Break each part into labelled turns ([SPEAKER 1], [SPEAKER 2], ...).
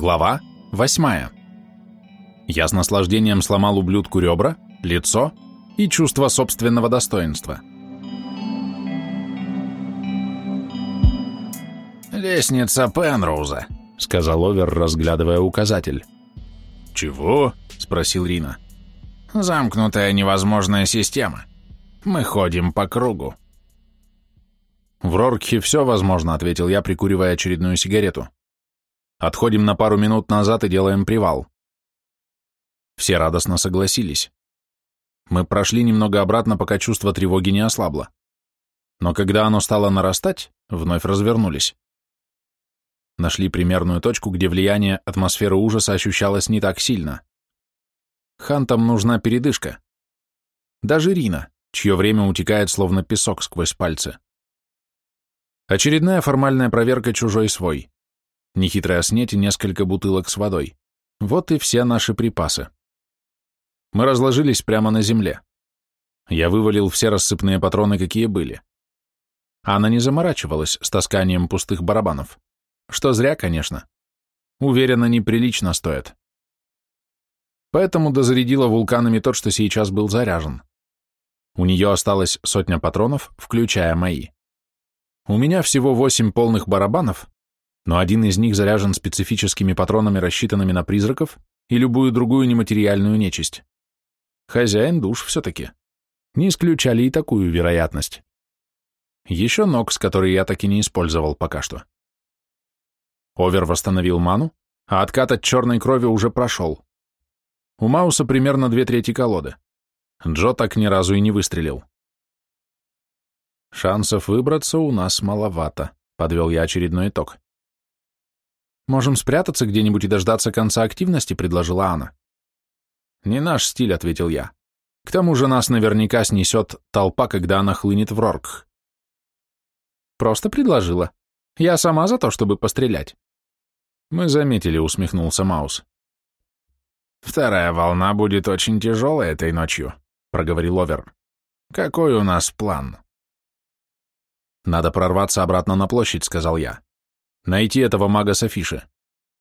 [SPEAKER 1] Глава 8. Я с наслаждением сломал ублюдку ребра, лицо и чувство собственного достоинства.
[SPEAKER 2] «Лестница Пенроуза», —
[SPEAKER 1] сказал Овер, разглядывая указатель.
[SPEAKER 2] «Чего?»
[SPEAKER 1] — спросил Рина.
[SPEAKER 2] «Замкнутая невозможная система. Мы ходим по кругу».
[SPEAKER 1] «В Роркхе все возможно», — ответил я, прикуривая очередную сигарету. «Отходим на пару минут назад и делаем привал». Все радостно согласились. Мы прошли немного обратно, пока чувство тревоги не ослабло. Но когда оно стало нарастать, вновь развернулись. Нашли примерную точку, где влияние атмосферы ужаса ощущалось не так сильно. Хантам нужна передышка. Даже Рина, чье время утекает словно песок сквозь пальцы. Очередная формальная проверка чужой свой. Нехитрая снеть и несколько бутылок с водой. Вот и все наши припасы. Мы разложились прямо на земле. Я вывалил все рассыпные патроны, какие были. Она не заморачивалась с тасканием пустых барабанов. Что зря, конечно. Уверена, неприлично стоит. Поэтому дозарядила вулканами тот, что сейчас был заряжен. У нее осталось сотня патронов, включая мои. У меня всего восемь полных барабанов, но один из них заряжен специфическими патронами, рассчитанными на призраков и любую другую нематериальную нечисть. Хозяин душ все-таки. Не исключали и такую вероятность. Еще Нокс, который я так и не использовал пока что. Овер восстановил ману, а откат от черной крови уже прошел. У Мауса примерно две трети колоды. Джо так ни разу и не выстрелил. Шансов выбраться у нас маловато, подвел я очередной итог. Можем спрятаться где-нибудь и дождаться конца активности, предложила Анна. Не наш стиль, ответил я. К тому же нас наверняка снесет толпа, когда она хлынет в Рорк. Просто предложила. Я сама за то, чтобы пострелять. Мы заметили, усмехнулся Маус.
[SPEAKER 2] Вторая волна будет очень тяжелая этой ночью, проговорил Овер. Какой у нас план?
[SPEAKER 1] «Надо прорваться обратно на площадь», — сказал я. «Найти этого мага с афиши.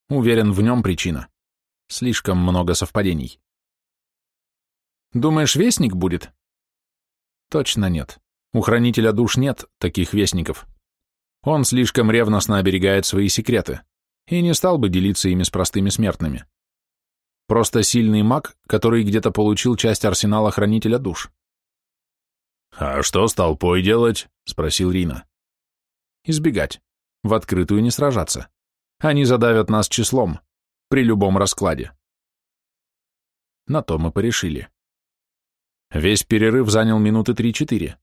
[SPEAKER 1] Уверен, в нем причина. Слишком много совпадений». «Думаешь, вестник будет?» «Точно нет. У хранителя душ нет таких вестников. Он слишком ревностно оберегает свои секреты и не стал бы делиться ими с простыми смертными. Просто сильный маг, который где-то получил часть арсенала хранителя душ.
[SPEAKER 2] «А что с толпой делать?» — спросил Рина.
[SPEAKER 1] «Избегать. В открытую не сражаться. Они задавят нас числом. При любом раскладе». На то мы порешили. Весь перерыв занял минуты три-четыре.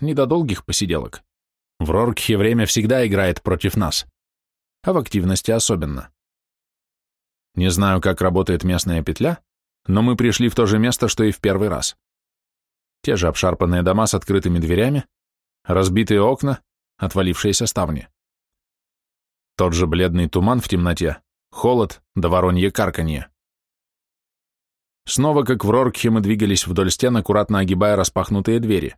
[SPEAKER 1] Не до долгих посиделок. В Роркхе время всегда играет против нас. А в активности особенно. Не знаю, как работает местная петля, но мы пришли в то же место, что и в первый раз. Те же обшарпанные дома с открытыми дверями, разбитые окна, отвалившиеся ставни. Тот же бледный туман в темноте, холод да воронье карканье. Снова, как в Роркхе, мы двигались вдоль стен, аккуратно огибая распахнутые двери.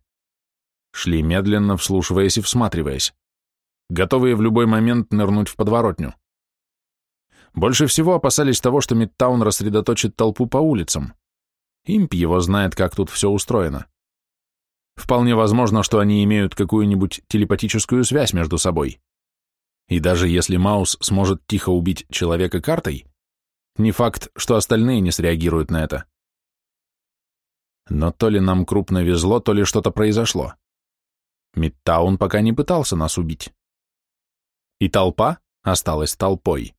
[SPEAKER 1] Шли медленно, вслушиваясь и всматриваясь, готовые в любой момент нырнуть в подворотню. Больше всего опасались того, что Мидтаун рассредоточит толпу по улицам. Имп его знает, как тут все устроено. Вполне возможно, что они имеют какую-нибудь телепатическую связь между собой. И даже если Маус сможет тихо убить человека картой, не факт, что остальные не среагируют на это. Но то ли нам крупно везло, то ли что-то произошло. Мидтаун пока не пытался нас убить. И толпа осталась толпой.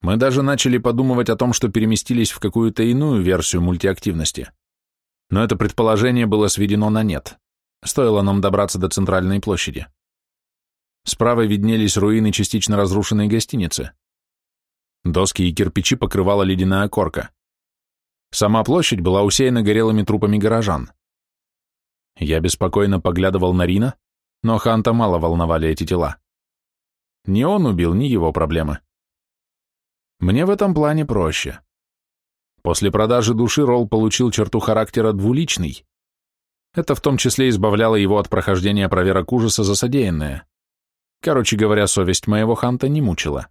[SPEAKER 1] Мы даже начали подумывать о том, что переместились в какую-то иную версию мультиактивности но это предположение было сведено на нет. Стоило нам добраться до центральной площади. Справа виднелись руины частично разрушенной гостиницы. Доски и кирпичи покрывала ледяная корка. Сама площадь была усеяна горелыми трупами горожан. Я беспокойно поглядывал на Рина, но Ханта мало волновали эти тела. Ни он убил, ни его проблемы. Мне в этом плане проще. После продажи души Ролл получил черту характера двуличный. Это в том числе избавляло его от прохождения проверок ужаса за содеянное. Короче говоря, совесть моего Ханта не мучила.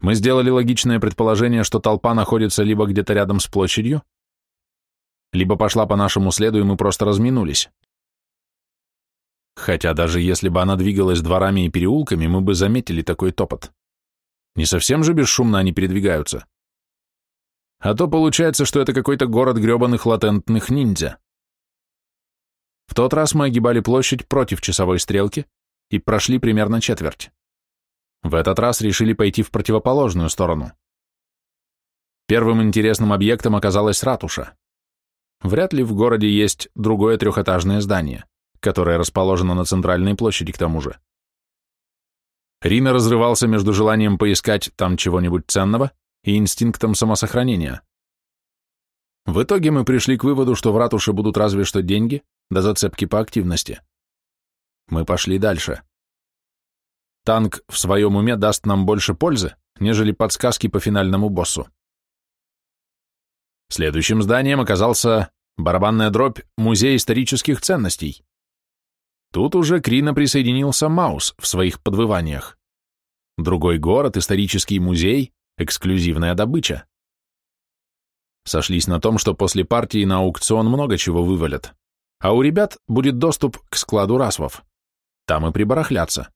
[SPEAKER 1] Мы сделали логичное предположение, что толпа находится либо где-то рядом с площадью, либо пошла по нашему следу, и мы просто разминулись. Хотя даже если бы она двигалась дворами и переулками, мы бы заметили такой топот. Не совсем же бесшумно они передвигаются. А то получается, что это какой-то город гребаных латентных ниндзя. В тот раз мы огибали площадь против часовой стрелки и прошли примерно четверть. В этот раз решили пойти в противоположную сторону. Первым интересным объектом оказалась ратуша. Вряд ли в городе есть другое трехэтажное здание, которое расположено на центральной площади к тому же. Рина разрывался между желанием поискать там чего-нибудь ценного и инстинктом самосохранения. В итоге мы пришли к выводу, что в ратуше будут разве что деньги, до зацепки по активности. Мы пошли дальше. Танк в своем уме даст нам больше пользы, нежели подсказки по финальному боссу. Следующим зданием оказался барабанная дробь Музей исторических ценностей. Тут уже Крина присоединился Маус в своих подвываниях. Другой город, исторический музей, эксклюзивная добыча. Сошлись на том, что после партии на аукцион много чего вывалят, а у ребят будет доступ к складу расвов. Там и прибарахлятся.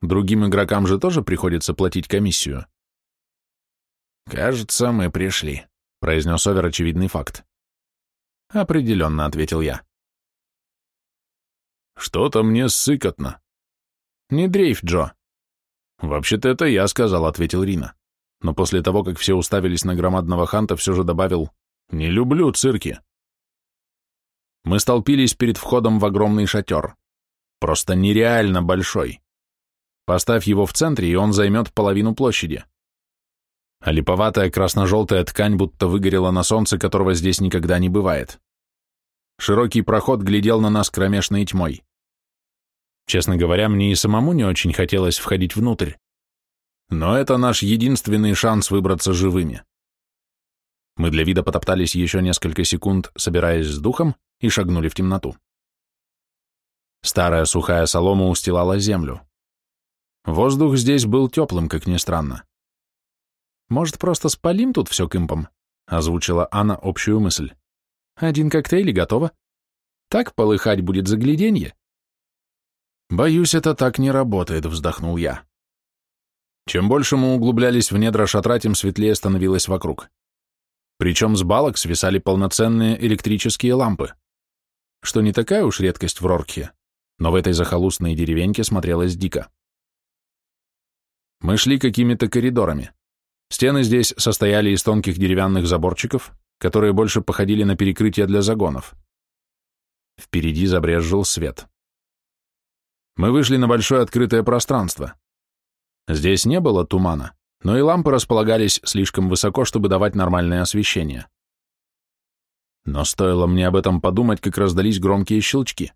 [SPEAKER 1] Другим игрокам же тоже приходится платить комиссию. «Кажется, мы пришли», — произнес Овер очевидный факт. «Определенно», — ответил я.
[SPEAKER 2] «Что-то мне сыкотно».
[SPEAKER 1] «Не дрейф, Джо».
[SPEAKER 2] «Вообще-то это я сказал», — ответил Рина. Но после того, как все уставились на громадного ханта, все же добавил «Не люблю цирки». Мы столпились перед входом в огромный шатер. Просто нереально большой. Поставь его в центре, и он займет половину площади. А липоватая красно-желтая ткань будто выгорела на солнце, которого здесь никогда не бывает. Широкий проход глядел на нас кромешной тьмой. Честно говоря, мне и самому не очень хотелось входить внутрь. Но это наш единственный шанс выбраться живыми. Мы для вида потоптались еще несколько секунд, собираясь с духом, и шагнули в темноту. Старая сухая солома устилала землю. Воздух здесь был теплым, как ни странно. «Может, просто спалим тут все кымпом?» — озвучила Анна общую мысль. «Один коктейль и готово. Так полыхать будет загляденье». «Боюсь, это так не работает», — вздохнул я. Чем больше мы углублялись в недра шатра, тем светлее становилось вокруг. Причем с балок свисали полноценные электрические лампы, что не такая уж редкость в Роркхе, но в этой захолустной деревеньке смотрелось дико. Мы шли какими-то коридорами. Стены здесь состояли из тонких деревянных заборчиков, которые больше походили на перекрытия для загонов. Впереди забрезжил свет. Мы вышли на большое открытое пространство. Здесь не было тумана, но и лампы располагались слишком высоко, чтобы давать нормальное освещение. Но стоило мне об этом подумать, как раздались громкие щелчки.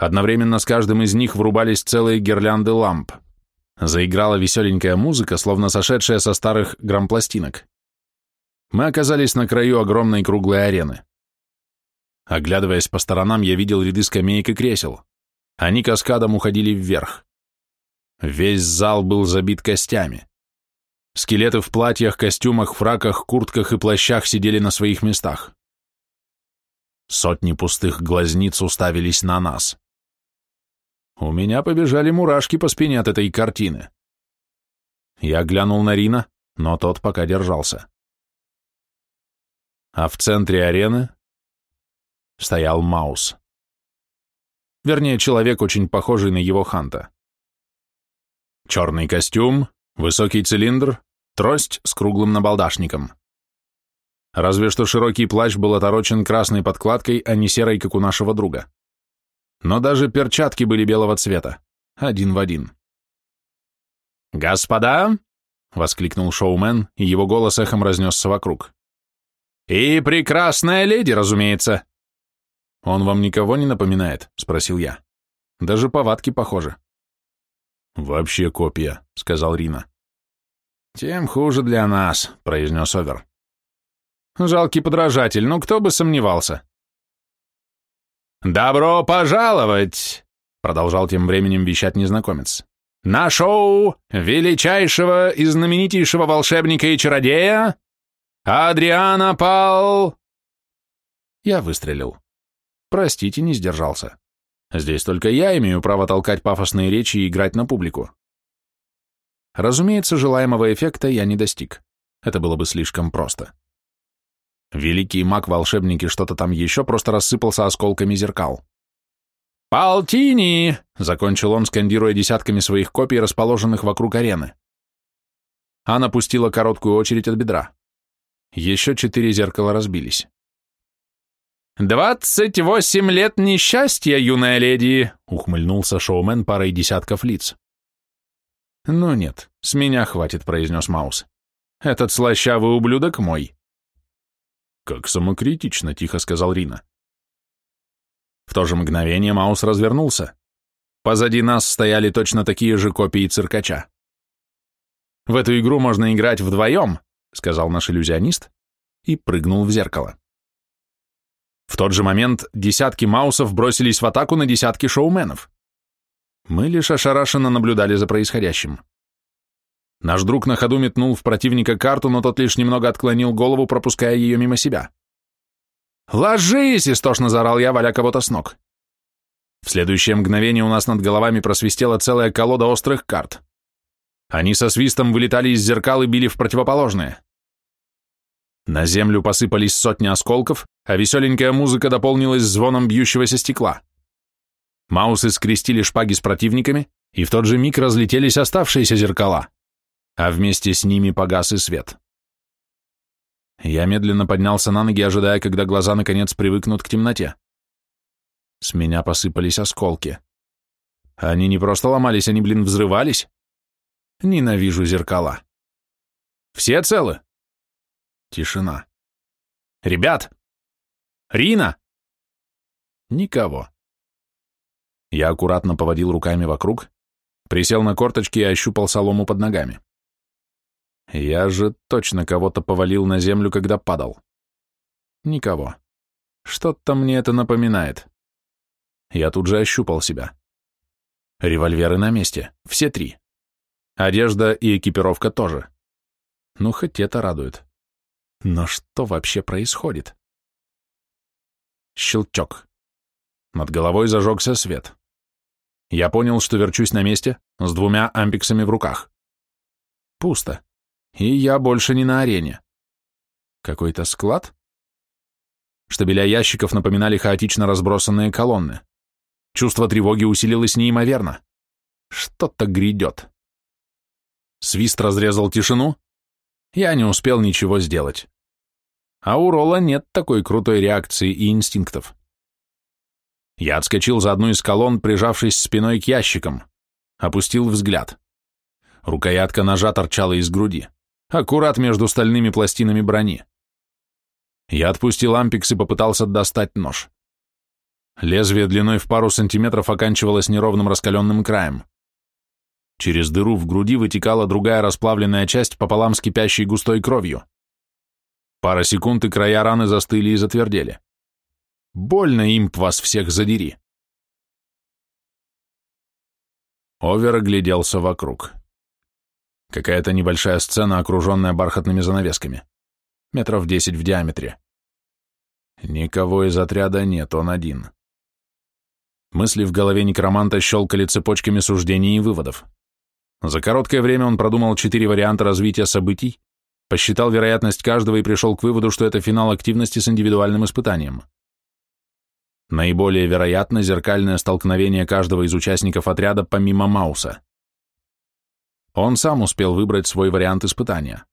[SPEAKER 2] Одновременно с каждым из них врубались целые гирлянды ламп. Заиграла веселенькая музыка, словно сошедшая со старых грампластинок. Мы оказались на краю огромной круглой арены. Оглядываясь по сторонам, я видел ряды скамеек и кресел. Они каскадом уходили вверх. Весь зал был забит костями. Скелеты в платьях, костюмах, фраках, куртках и плащах сидели на своих местах. Сотни пустых глазниц уставились на нас. У меня побежали мурашки по спине от этой картины. Я глянул на Рина, но тот пока держался. А в центре арены стоял Маус. Вернее, человек, очень похожий на его ханта. Черный костюм, высокий цилиндр, трость с круглым набалдашником. Разве что широкий плащ был оторочен красной подкладкой, а не серой, как у нашего друга. Но даже перчатки были белого цвета, один в один. «Господа!» — воскликнул шоумен, и его голос эхом разнесся вокруг. «И прекрасная леди, разумеется!» «Он вам никого не напоминает?» — спросил я. «Даже повадки похожи». «Вообще копия», — сказал Рина. «Тем хуже для нас», — произнес Овер. «Жалкий подражатель, ну кто бы сомневался». «Добро пожаловать!» — продолжал тем временем вещать незнакомец.
[SPEAKER 1] на шоу величайшего и знаменитейшего волшебника и чародея Адриана Пал...»
[SPEAKER 2] Я выстрелил. Простите, не сдержался. Здесь только я имею право толкать пафосные речи и играть на публику. Разумеется, желаемого эффекта я не достиг. Это было бы слишком просто. Великий маг-волшебник и что-то там еще просто рассыпался осколками зеркал.
[SPEAKER 1] «Палтини!» — закончил он, скандируя десятками своих копий, расположенных вокруг арены.
[SPEAKER 2] Анна пустила короткую очередь от бедра. Еще четыре зеркала разбились.
[SPEAKER 1] «Двадцать восемь лет несчастья, юная леди!»
[SPEAKER 2] — ухмыльнулся шоумен парой десятков лиц.
[SPEAKER 1] «Ну нет, с меня хватит», — произнес Маус. «Этот слащавый ублюдок мой».
[SPEAKER 2] «Как самокритично», — тихо сказал Рина. В то же мгновение Маус развернулся. Позади нас стояли точно такие же копии циркача.
[SPEAKER 1] «В эту игру можно играть вдвоем», — сказал наш иллюзионист и прыгнул в зеркало. В тот же момент десятки маусов бросились в атаку на десятки шоуменов. Мы лишь ошарашенно наблюдали за происходящим. Наш друг на ходу метнул в противника карту, но тот лишь немного отклонил голову, пропуская ее мимо себя. «Ложись!» — истошно заорал я, валя кого-то с ног. В следующее мгновение у нас над головами просвистела целая колода острых карт. Они со свистом вылетали из зеркал и били в противоположные. На землю посыпались сотни осколков, а веселенькая музыка дополнилась звоном бьющегося стекла. Маусы скрестили шпаги с противниками, и в тот же миг разлетелись оставшиеся зеркала, а вместе с ними погас и свет. Я медленно поднялся на ноги, ожидая, когда глаза наконец привыкнут к темноте. С меня посыпались осколки. Они не просто ломались, они, блин, взрывались. Ненавижу зеркала. Все целы? Тишина. Ребят! Рина! Никого. Я аккуратно поводил руками вокруг, присел на корточки и ощупал солому под ногами. Я же точно кого-то повалил на землю, когда падал. Никого. Что-то мне это напоминает. Я тут же ощупал себя. Револьверы на месте, все три. Одежда и экипировка тоже. Ну, хоть это радует. Но что вообще происходит? Щелчок. Над головой зажегся свет. Я понял, что верчусь на месте, с двумя ампиксами в руках. Пусто. И я больше не на арене. Какой-то склад? Штабеля ящиков напоминали хаотично разбросанные колонны. Чувство тревоги усилилось неимоверно. Что-то грядет. Свист разрезал тишину. Я не успел ничего сделать. А у Ролла нет такой крутой реакции и инстинктов. Я отскочил за одну из колонн, прижавшись спиной к ящикам. Опустил взгляд. Рукоятка ножа торчала из груди. Аккурат между стальными пластинами брони. Я отпустил ампикс и попытался достать нож. Лезвие длиной в пару сантиметров оканчивалось неровным раскаленным краем. Через дыру в груди вытекала другая расплавленная часть пополам с кипящей густой кровью. Пара секунд, и края раны застыли и затвердели. Больно, имп, вас всех задери. Овер огляделся вокруг. Какая-то небольшая сцена, окруженная бархатными занавесками. Метров десять в диаметре. Никого из отряда нет, он один. Мысли в голове некроманта щелкали цепочками суждений и выводов. За короткое время он продумал четыре варианта развития событий, посчитал вероятность каждого и пришел к выводу, что это финал активности с индивидуальным испытанием. Наиболее вероятно зеркальное столкновение каждого из участников отряда помимо Мауса. Он сам успел выбрать свой вариант испытания.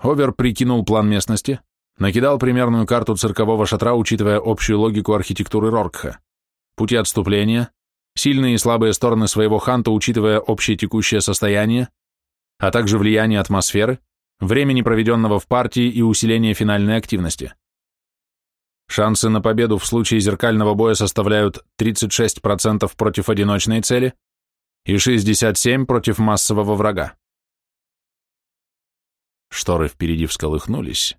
[SPEAKER 1] Овер прикинул план местности, накидал примерную карту циркового шатра, учитывая общую логику архитектуры Роркха, пути отступления, сильные и слабые стороны своего ханта, учитывая общее текущее состояние, а также влияние атмосферы, времени, проведенного в партии и усиление финальной активности. Шансы на победу в случае зеркального боя составляют 36% против одиночной цели и 67% против массового врага. Шторы впереди всколыхнулись,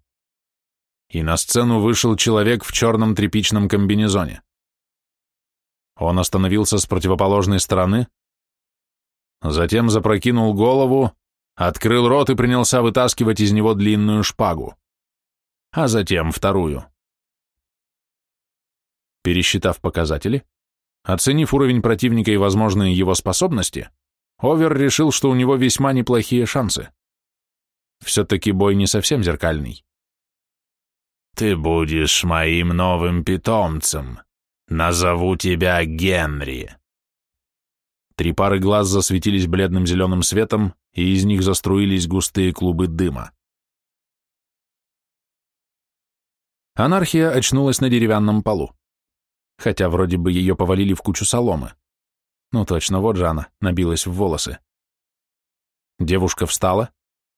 [SPEAKER 1] и на сцену вышел человек в черном тряпичном комбинезоне. Он остановился с противоположной стороны, затем запрокинул голову, открыл рот и принялся вытаскивать из него длинную шпагу, а затем вторую. Пересчитав показатели, оценив уровень противника и возможные его способности, Овер решил, что у него весьма неплохие шансы. Все-таки бой не совсем зеркальный. «Ты будешь моим новым питомцем. Назову тебя Генри». Три пары глаз засветились бледным зеленым светом, и из них заструились густые клубы дыма. Анархия очнулась на деревянном полу. Хотя вроде бы ее повалили в кучу соломы. Ну точно, вот же она, набилась в волосы. Девушка встала,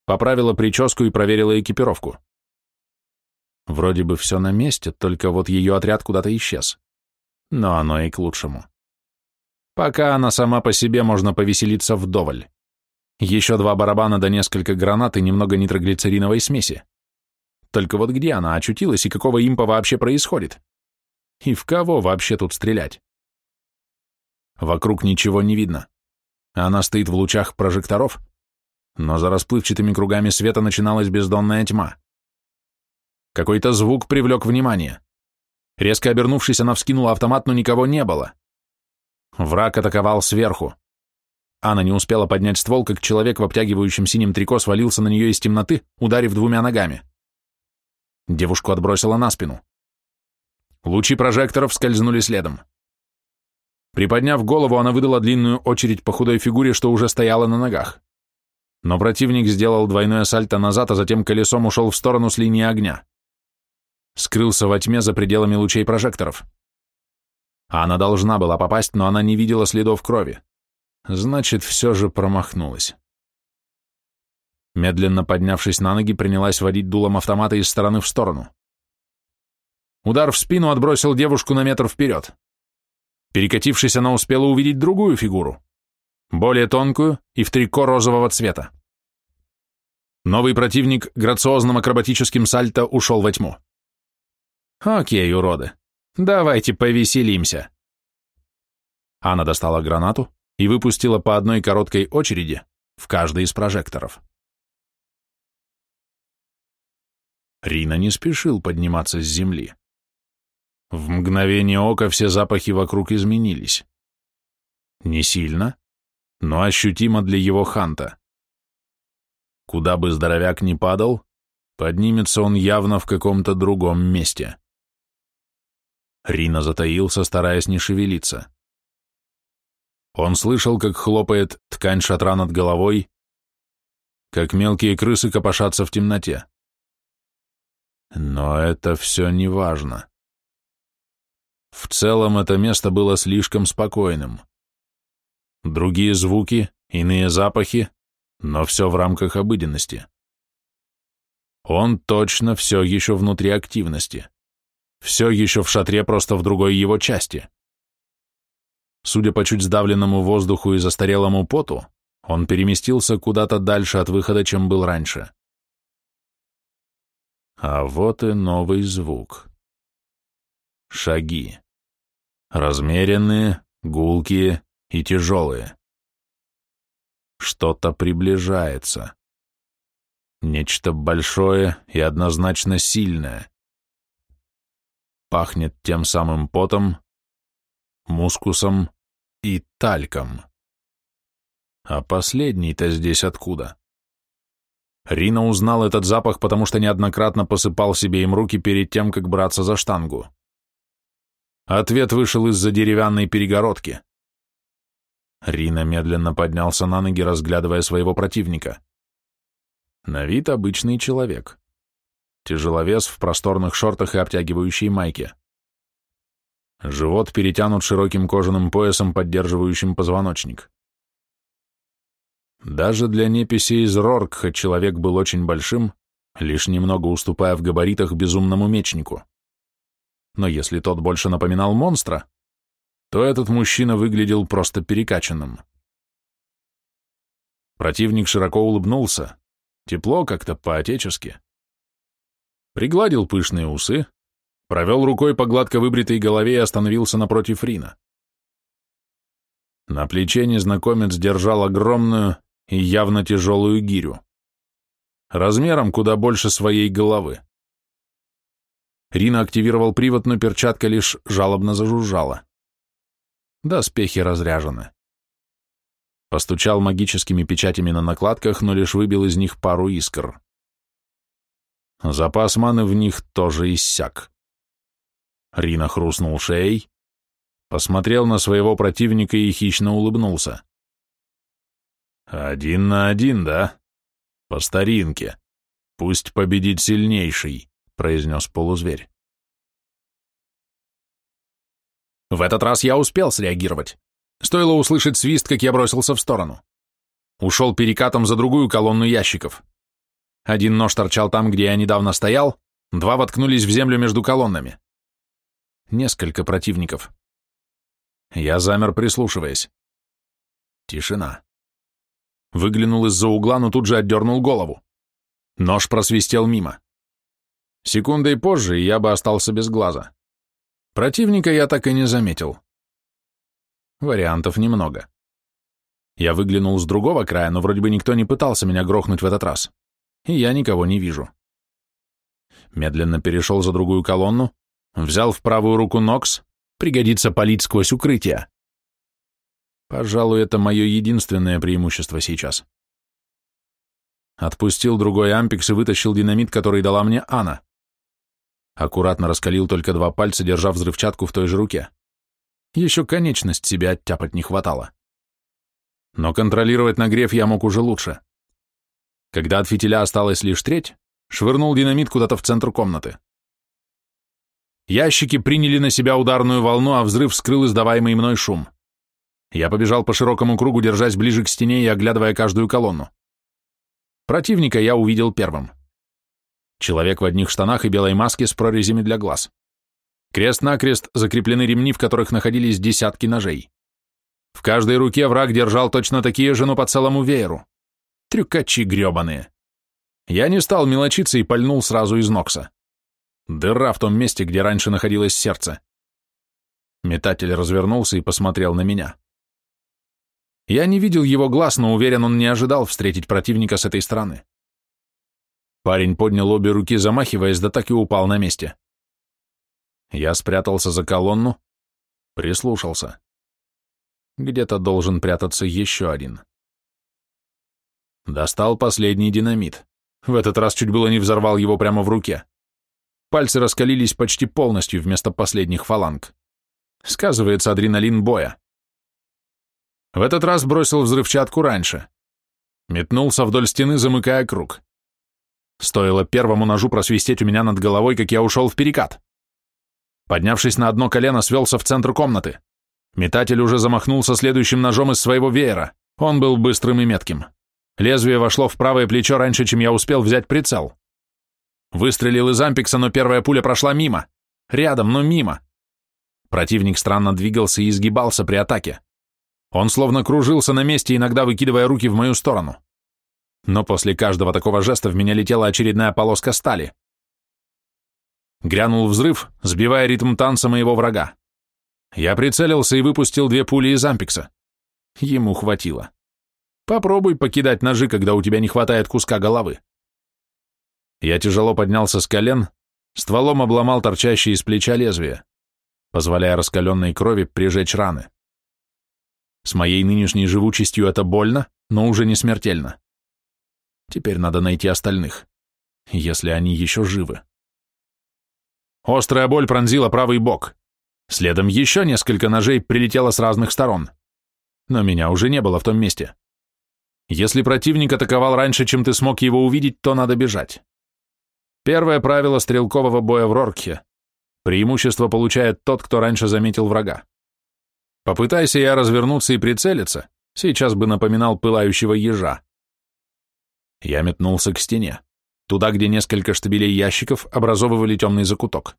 [SPEAKER 1] поправила прическу и проверила экипировку. Вроде бы все на месте, только вот ее отряд куда-то исчез. Но оно и к лучшему. Пока она сама по себе, можно повеселиться вдоволь. Еще два барабана да несколько гранат и немного нитроглицериновой смеси. Только вот где она очутилась и какого импа вообще происходит? И в кого вообще тут стрелять? Вокруг ничего не видно. Она стоит в лучах прожекторов, но за расплывчатыми кругами света начиналась бездонная тьма. Какой-то звук привлек внимание. Резко обернувшись, она вскинула автомат, но никого не было. Враг атаковал сверху. Анна не успела поднять ствол, как человек в обтягивающем синем трико свалился на нее из темноты, ударив двумя ногами. Девушку отбросила на спину. Лучи прожекторов скользнули следом. Приподняв голову, она выдала длинную очередь по худой фигуре, что уже стояла на ногах. Но противник сделал двойное сальто назад, а затем колесом ушел в сторону с линии огня. Скрылся во тьме за пределами лучей прожекторов. Она должна была попасть, но она не видела следов крови. Значит, все же промахнулась. Медленно поднявшись на ноги, принялась водить дулом автомата из стороны в сторону. Удар в спину отбросил девушку на метр вперед. Перекатившись, она успела увидеть другую фигуру, более тонкую и в трико розового цвета. Новый противник грациозным акробатическим сальто ушел во тьму. «Окей, уроды, давайте повеселимся». Она достала гранату и выпустила по одной короткой очереди в каждый из прожекторов. Рина не спешил подниматься с земли. В мгновение ока все запахи вокруг изменились. Не сильно, но ощутимо для его ханта. Куда бы здоровяк ни падал, поднимется он явно в каком-то другом месте. Рина затаился, стараясь не шевелиться. Он слышал, как хлопает ткань шатра над головой, как мелкие крысы копошатся в темноте. Но это все не важно. В целом это место было слишком спокойным. Другие звуки, иные запахи, но все в рамках обыденности. Он точно все еще внутри активности. Все еще в шатре, просто в другой его части. Судя по чуть сдавленному воздуху и застарелому поту, он переместился куда-то дальше от выхода, чем был раньше. А вот и новый звук. Шаги. Размеренные, гулкие и тяжелые. Что-то приближается. Нечто большое и однозначно сильное. Пахнет тем самым потом, мускусом и тальком. А последний-то здесь откуда? Рина узнал этот запах, потому что неоднократно посыпал себе им руки перед тем, как браться за штангу. Ответ вышел из-за деревянной перегородки. Рина медленно поднялся на ноги, разглядывая своего противника. На вид обычный человек. Тяжеловес в просторных шортах и обтягивающей майке. Живот перетянут широким кожаным поясом, поддерживающим позвоночник. Даже для неписи из Роркха человек был очень большим, лишь немного уступая в габаритах безумному мечнику. Но если тот больше напоминал монстра, то этот мужчина выглядел просто перекачанным. Противник широко улыбнулся, тепло как-то по-отечески. Пригладил пышные усы, провел рукой по гладко выбритой голове и остановился напротив Рина.
[SPEAKER 2] На плече незнакомец держал огромную и явно тяжелую гирю. Размером куда больше своей головы. Рина активировал привод, но перчатка лишь жалобно зажужжала. Доспехи разряжены. Постучал магическими печатями на накладках, но лишь выбил из них пару искр. Запас маны в них тоже иссяк. Рина хрустнул шеей, посмотрел на своего противника и хищно улыбнулся. «Один на один, да? По старинке. Пусть победит сильнейший», — произнес полузверь.
[SPEAKER 1] В этот раз я успел среагировать. Стоило услышать свист, как я бросился в сторону. Ушел перекатом за другую колонну ящиков. Один нож торчал там, где я недавно стоял, два воткнулись в землю между колоннами. Несколько противников. Я замер, прислушиваясь. Тишина. Выглянул из-за угла, но тут же отдернул голову. Нож просвистел мимо. Секундой позже, я бы остался без глаза. Противника я так и не заметил. Вариантов немного. Я выглянул с другого края, но вроде бы никто не пытался меня грохнуть в этот раз. И я никого не вижу. Медленно перешел за другую колонну, взял в правую руку Нокс, пригодится палить сквозь укрытие. Пожалуй, это мое единственное преимущество сейчас. Отпустил другой ампикс и вытащил динамит, который дала мне Анна. Аккуратно раскалил только два пальца, держа взрывчатку в той же руке. Еще конечность себе оттяпать не хватало. Но контролировать нагрев я мог уже лучше. Когда от фитиля осталась лишь треть, швырнул динамит куда-то в центр комнаты. Ящики приняли на себя ударную волну, а взрыв скрыл издаваемый мной шум. Я побежал по широкому кругу, держась ближе к стене и оглядывая каждую колонну. Противника я увидел первым. Человек в одних штанах и белой маске с прорезями для глаз. Крест-накрест закреплены ремни, в которых находились десятки ножей. В каждой руке враг держал точно такие же, но по целому вееру. Трюкачи гребаные. Я не стал мелочиться и пальнул сразу из Нокса. Дыра в том месте, где раньше находилось сердце. Метатель развернулся и посмотрел на меня. Я не видел его глаз, но уверен, он не ожидал встретить противника с этой стороны. Парень поднял обе руки, замахиваясь, да так и упал на месте. Я спрятался за колонну, прислушался. Где-то должен прятаться еще один. Достал последний динамит. В этот раз чуть было не взорвал его прямо в руке. Пальцы раскалились почти полностью вместо последних фаланг. Сказывается адреналин боя. В этот раз бросил взрывчатку раньше. Метнулся вдоль стены, замыкая круг. Стоило первому ножу просвистеть у меня над головой, как я ушел в перекат. Поднявшись на одно колено, свелся в центр комнаты. Метатель уже замахнулся следующим ножом из своего веера. Он был быстрым и метким. Лезвие вошло в правое плечо раньше, чем я успел взять прицел. Выстрелил из ампикса, но первая пуля прошла мимо. Рядом, но мимо. Противник странно двигался и изгибался при атаке. Он словно кружился на месте, иногда выкидывая руки в мою сторону но после каждого такого жеста в меня летела очередная полоска стали. Грянул взрыв, сбивая ритм танца моего врага. Я прицелился и выпустил две пули из ампикса. Ему хватило. Попробуй покидать ножи, когда у тебя не хватает куска головы. Я тяжело поднялся с колен, стволом обломал торчащие из плеча лезвие, позволяя раскаленной крови прижечь раны. С моей нынешней живучестью это больно, но уже не смертельно. Теперь надо найти остальных, если они еще живы. Острая боль пронзила правый бок. Следом еще несколько ножей прилетело с разных сторон. Но меня уже не было в том месте. Если противник атаковал раньше, чем ты смог его увидеть, то надо бежать. Первое правило стрелкового боя в Роркхе. Преимущество получает тот, кто раньше заметил врага. Попытайся я развернуться и прицелиться, сейчас бы напоминал пылающего ежа. Я метнулся к стене, туда, где несколько штабелей ящиков образовывали темный закуток.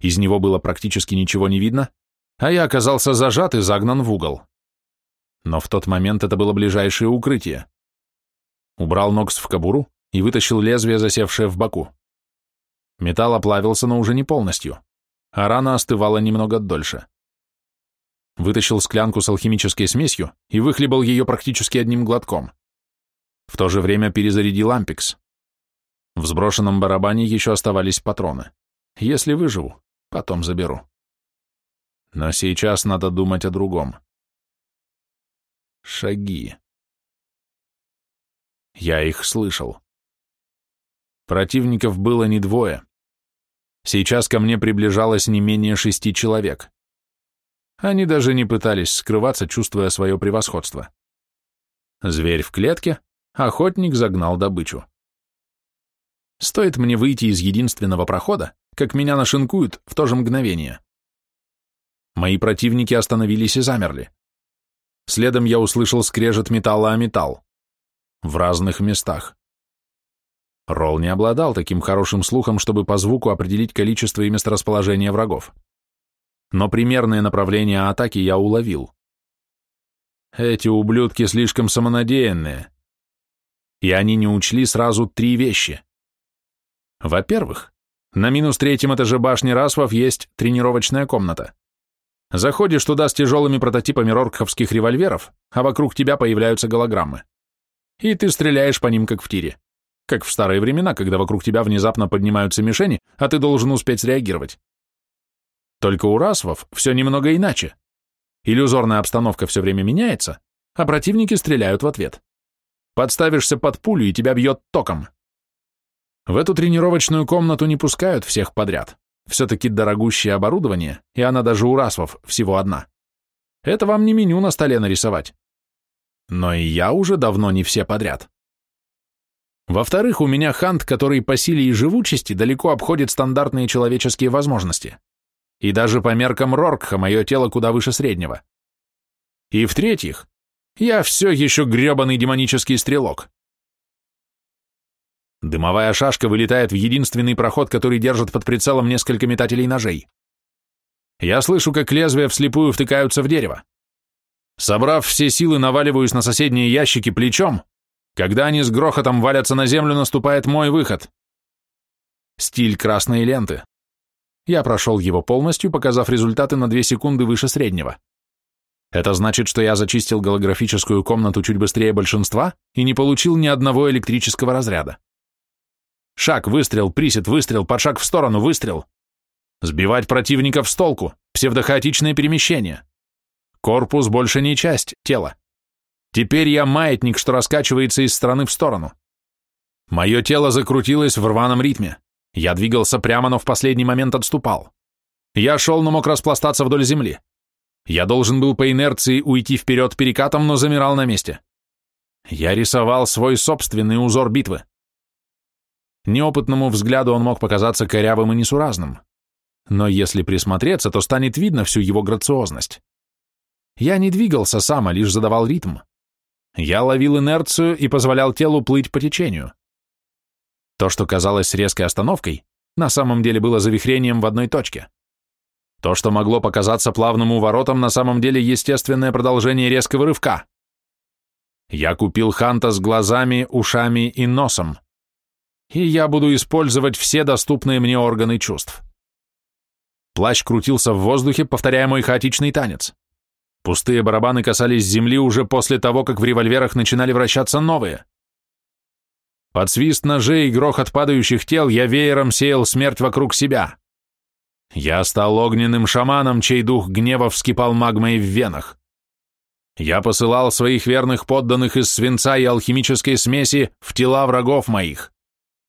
[SPEAKER 1] Из него было практически ничего не видно, а я оказался зажат и загнан в угол. Но в тот момент это было ближайшее укрытие. Убрал Нокс в кобуру и вытащил лезвие, засевшее в боку. Металл оплавился, но уже не полностью, а рана остывала немного дольше.
[SPEAKER 2] вытащил склянку с алхимической смесью и выхлебал ее практически одним глотком. В то же время перезарядил ампикс. В сброшенном барабане еще оставались патроны. Если выживу, потом заберу. Но сейчас надо думать о другом. Шаги. Я их слышал. Противников было не двое. Сейчас ко мне приближалось не менее шести человек. Они даже не пытались скрываться, чувствуя свое превосходство. Зверь в клетке, охотник загнал добычу. Стоит мне выйти из единственного прохода, как меня нашинкуют в то же мгновение. Мои противники остановились и замерли. Следом я услышал скрежет металла о металл. В разных местах. Ролл не обладал таким хорошим слухом, чтобы по звуку определить количество и месторасположение врагов. Но примерное направление атаки я уловил. Эти ублюдки слишком самонадеянные. И они не учли сразу три вещи. Во-первых, на минус третьем этаже башни Расвов есть тренировочная комната. Заходишь туда с тяжелыми прототипами роркховских револьверов, а вокруг тебя появляются голограммы. И ты стреляешь по ним, как в тире. Как в старые времена, когда вокруг тебя внезапно поднимаются мишени, а ты должен успеть среагировать. Только у расвов все немного иначе. Иллюзорная обстановка все время меняется, а противники стреляют в ответ. Подставишься под пулю, и тебя бьет током. В эту тренировочную комнату не пускают всех подряд. Все-таки дорогущее оборудование, и она даже у расвов всего одна. Это вам не меню на столе нарисовать. Но и я уже давно не все подряд. Во-вторых, у меня хант, который по силе и живучести далеко обходит стандартные человеческие возможности. И даже по меркам Роркха мое тело куда выше среднего. И в-третьих, я все еще гребаный демонический стрелок. Дымовая шашка вылетает в единственный проход, который держит под прицелом несколько метателей ножей. Я слышу, как лезвия вслепую втыкаются в дерево. Собрав все силы, наваливаюсь на соседние ящики плечом. Когда они с грохотом валятся на землю, наступает мой выход. Стиль красной ленты. Я прошел его полностью, показав результаты на 2 секунды выше среднего. Это значит, что я зачистил голографическую комнату чуть быстрее большинства и не получил ни одного электрического разряда. Шаг, выстрел, присед, выстрел, под шаг в сторону, выстрел. Сбивать противников с толку, псевдохаотичное перемещение. Корпус больше не часть тела. Теперь я маятник, что раскачивается из стороны в сторону. Мое тело закрутилось в рваном ритме. Я двигался прямо, но в последний момент отступал. Я шел, но мог распластаться вдоль земли. Я должен был по инерции уйти вперед перекатом, но замирал на месте. Я рисовал свой собственный узор битвы. Неопытному взгляду он мог показаться корявым и несуразным. Но если присмотреться, то станет видно всю его грациозность. Я не двигался сам, а лишь задавал ритм. Я ловил инерцию и позволял телу плыть по течению. То, что казалось резкой остановкой, на самом деле было завихрением в одной точке. То, что могло показаться плавным уворотом, на самом деле естественное продолжение резкого рывка. Я купил Ханта с глазами, ушами и носом и я буду использовать все доступные мне органы чувств. Плащ крутился в воздухе, повторяя мой хаотичный танец. Пустые барабаны касались земли уже после того, как в револьверах начинали вращаться новые. Под свист ножей и грохот падающих тел я веером сеял смерть вокруг себя. Я стал огненным шаманом, чей дух гнева вскипал магмой в венах. Я посылал своих верных подданных из свинца и алхимической смеси в тела врагов моих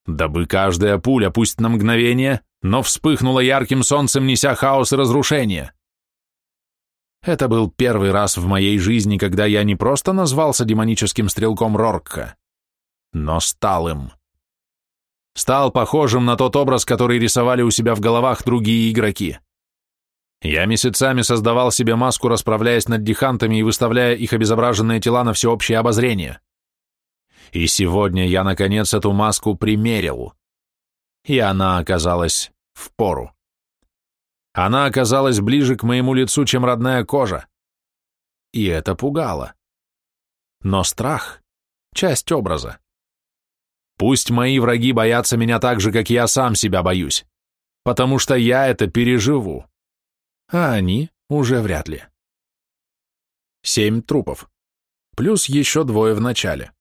[SPEAKER 2] дабы каждая пуля, пусть на мгновение, но вспыхнула ярким солнцем, неся хаос и разрушение. Это был первый раз в моей жизни, когда я не просто назвался демоническим стрелком Роркха, но стал им. Стал похожим на тот образ, который рисовали у себя в головах другие игроки. Я месяцами создавал себе маску, расправляясь над дихантами и выставляя их обезображенные тела на всеобщее обозрение. И сегодня я, наконец, эту маску примерил. И она оказалась в пору. Она оказалась ближе к моему лицу, чем родная кожа. И это пугало. Но страх — часть образа. Пусть мои враги боятся меня так же, как я сам себя боюсь, потому что я это переживу. А они уже вряд ли.
[SPEAKER 1] Семь трупов. Плюс еще двое в начале.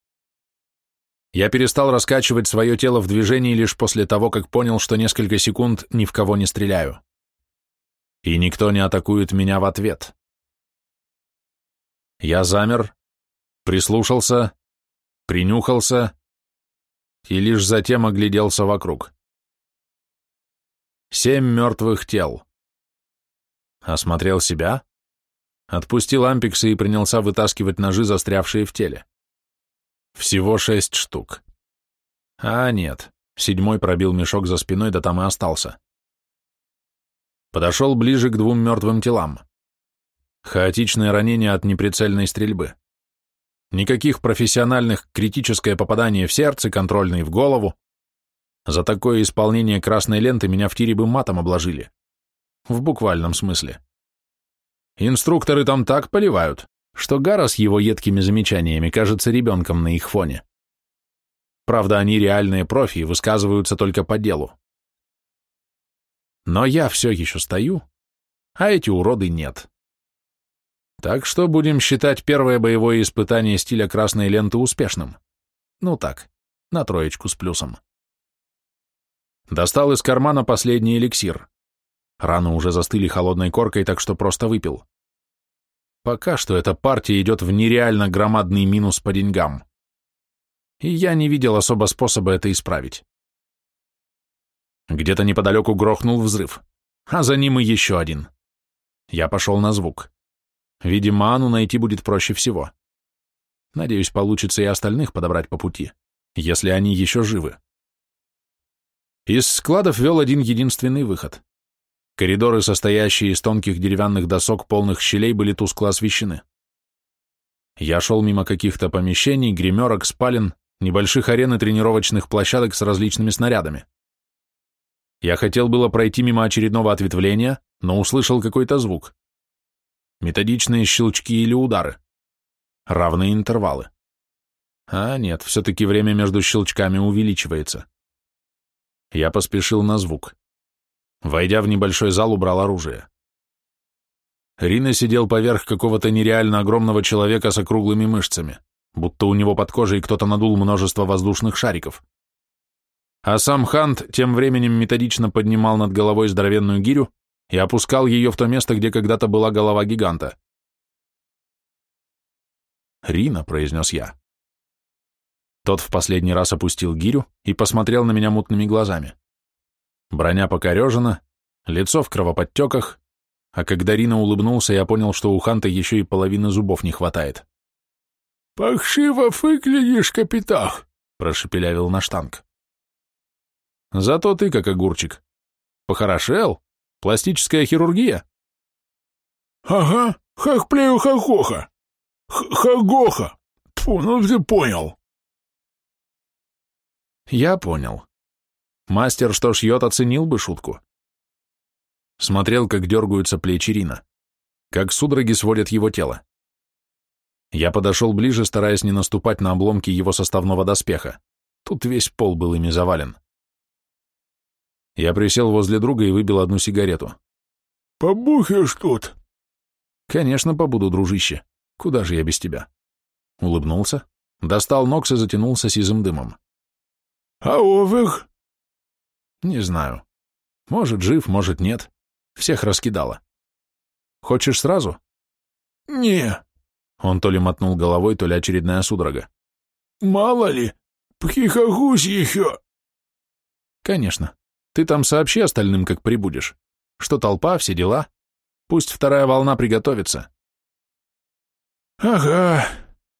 [SPEAKER 1] Я перестал раскачивать свое тело в движении лишь после того, как понял, что несколько секунд ни в кого не стреляю. И никто не атакует меня в ответ. Я замер, прислушался, принюхался и лишь затем огляделся вокруг. Семь мертвых тел. Осмотрел себя, отпустил ампиксы и принялся вытаскивать ножи, застрявшие в теле. Всего шесть штук. А нет, седьмой пробил мешок за спиной, да там и остался. Подошел ближе к двум мертвым телам. Хаотичное ранение от неприцельной стрельбы. Никаких профессиональных критическое попадание в сердце, контрольный в голову. За такое исполнение красной ленты меня в тире бы матом обложили. В буквальном смысле. Инструкторы там так поливают, что Гара с его едкими замечаниями кажется ребенком на их фоне. Правда, они реальные профи и высказываются только по делу. Но я все еще стою, а эти уроды нет. Так что будем считать первое боевое испытание стиля красной ленты успешным. Ну так, на троечку с плюсом. Достал из кармана последний эликсир. Раны уже застыли холодной коркой, так что просто выпил. Пока что эта партия идет в нереально громадный минус по деньгам. И я не видел особо способа это исправить. Где-то неподалеку грохнул взрыв, а за ним и еще один. Я пошел на звук. Видимо, Ану найти будет проще всего. Надеюсь, получится и остальных подобрать по пути, если они еще живы. Из складов вел один единственный выход. Коридоры, состоящие из тонких деревянных досок, полных щелей, были тускло освещены. Я шел мимо каких-то помещений, гримерок, спален, небольших арен и тренировочных площадок с различными снарядами. Я хотел было пройти мимо очередного ответвления, но услышал какой-то звук методичные щелчки или удары. Равные интервалы. А нет, все-таки время между щелчками увеличивается. Я поспешил на звук. Войдя в небольшой зал, убрал оружие. Рина сидел поверх какого-то нереально огромного человека с округлыми мышцами, будто у него под кожей кто-то надул множество воздушных шариков. А сам Хант тем временем методично поднимал над головой здоровенную гирю и опускал ее в то место, где когда-то была голова гиганта. «Рина», — произнес я. Тот в последний раз опустил гирю и посмотрел на меня мутными глазами. Броня покорежена, лицо в кровоподтеках, а когда Рина улыбнулся, я понял, что у Ханта еще и половины зубов не хватает.
[SPEAKER 3] «Пахшиво выглядишь, капитах», —
[SPEAKER 1] прошепелявил наш танк. «Зато ты как огурчик. Похорошел, Пластическая хирургия?
[SPEAKER 3] Ага, хахплею хахоха. Хагоха. Тьфу, ну ты понял.
[SPEAKER 1] Я понял. Мастер, что шьет, оценил бы шутку. Смотрел, как дергаются плечи Рина, как судороги сводят его тело. Я подошел ближе, стараясь не наступать на обломки его составного доспеха. Тут весь пол был ими завален. Я присел возле друга и выбил одну сигарету.
[SPEAKER 3] «Побухаешь тут?»
[SPEAKER 1] «Конечно, побуду, дружище. Куда же я без тебя?» Улыбнулся, достал нокс и затянулся сизым дымом.
[SPEAKER 3] «А овых?»
[SPEAKER 1] «Не знаю. Может, жив, может, нет. Всех раскидало. Хочешь сразу?»
[SPEAKER 3] «Не».
[SPEAKER 1] Он то ли мотнул головой, то ли очередная судорога.
[SPEAKER 3] «Мало ли, пхихогусь еще».
[SPEAKER 1] «Конечно. Ты там сообщи остальным, как прибудешь. Что толпа, все дела. Пусть вторая волна приготовится.
[SPEAKER 3] Ага,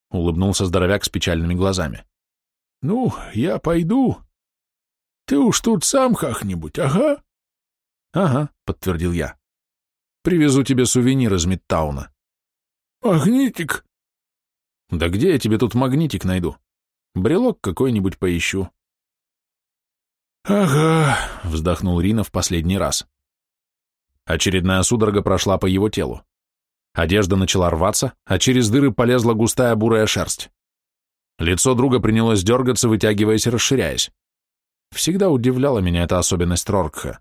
[SPEAKER 1] улыбнулся здоровяк с печальными глазами.
[SPEAKER 3] Ну, я пойду. Ты уж тут сам как-нибудь, ага?
[SPEAKER 1] Ага, подтвердил я. Привезу тебе сувенир из Мидтауна.
[SPEAKER 3] Магнитик?
[SPEAKER 1] Да где я тебе тут магнитик найду? Брелок какой-нибудь поищу.
[SPEAKER 3] «Ага», —
[SPEAKER 1] вздохнул Рина в последний раз. Очередная судорога прошла по его телу. Одежда начала рваться, а через дыры полезла густая бурая шерсть. Лицо друга принялось дергаться, вытягиваясь и расширяясь. Всегда удивляла меня эта особенность Роркха.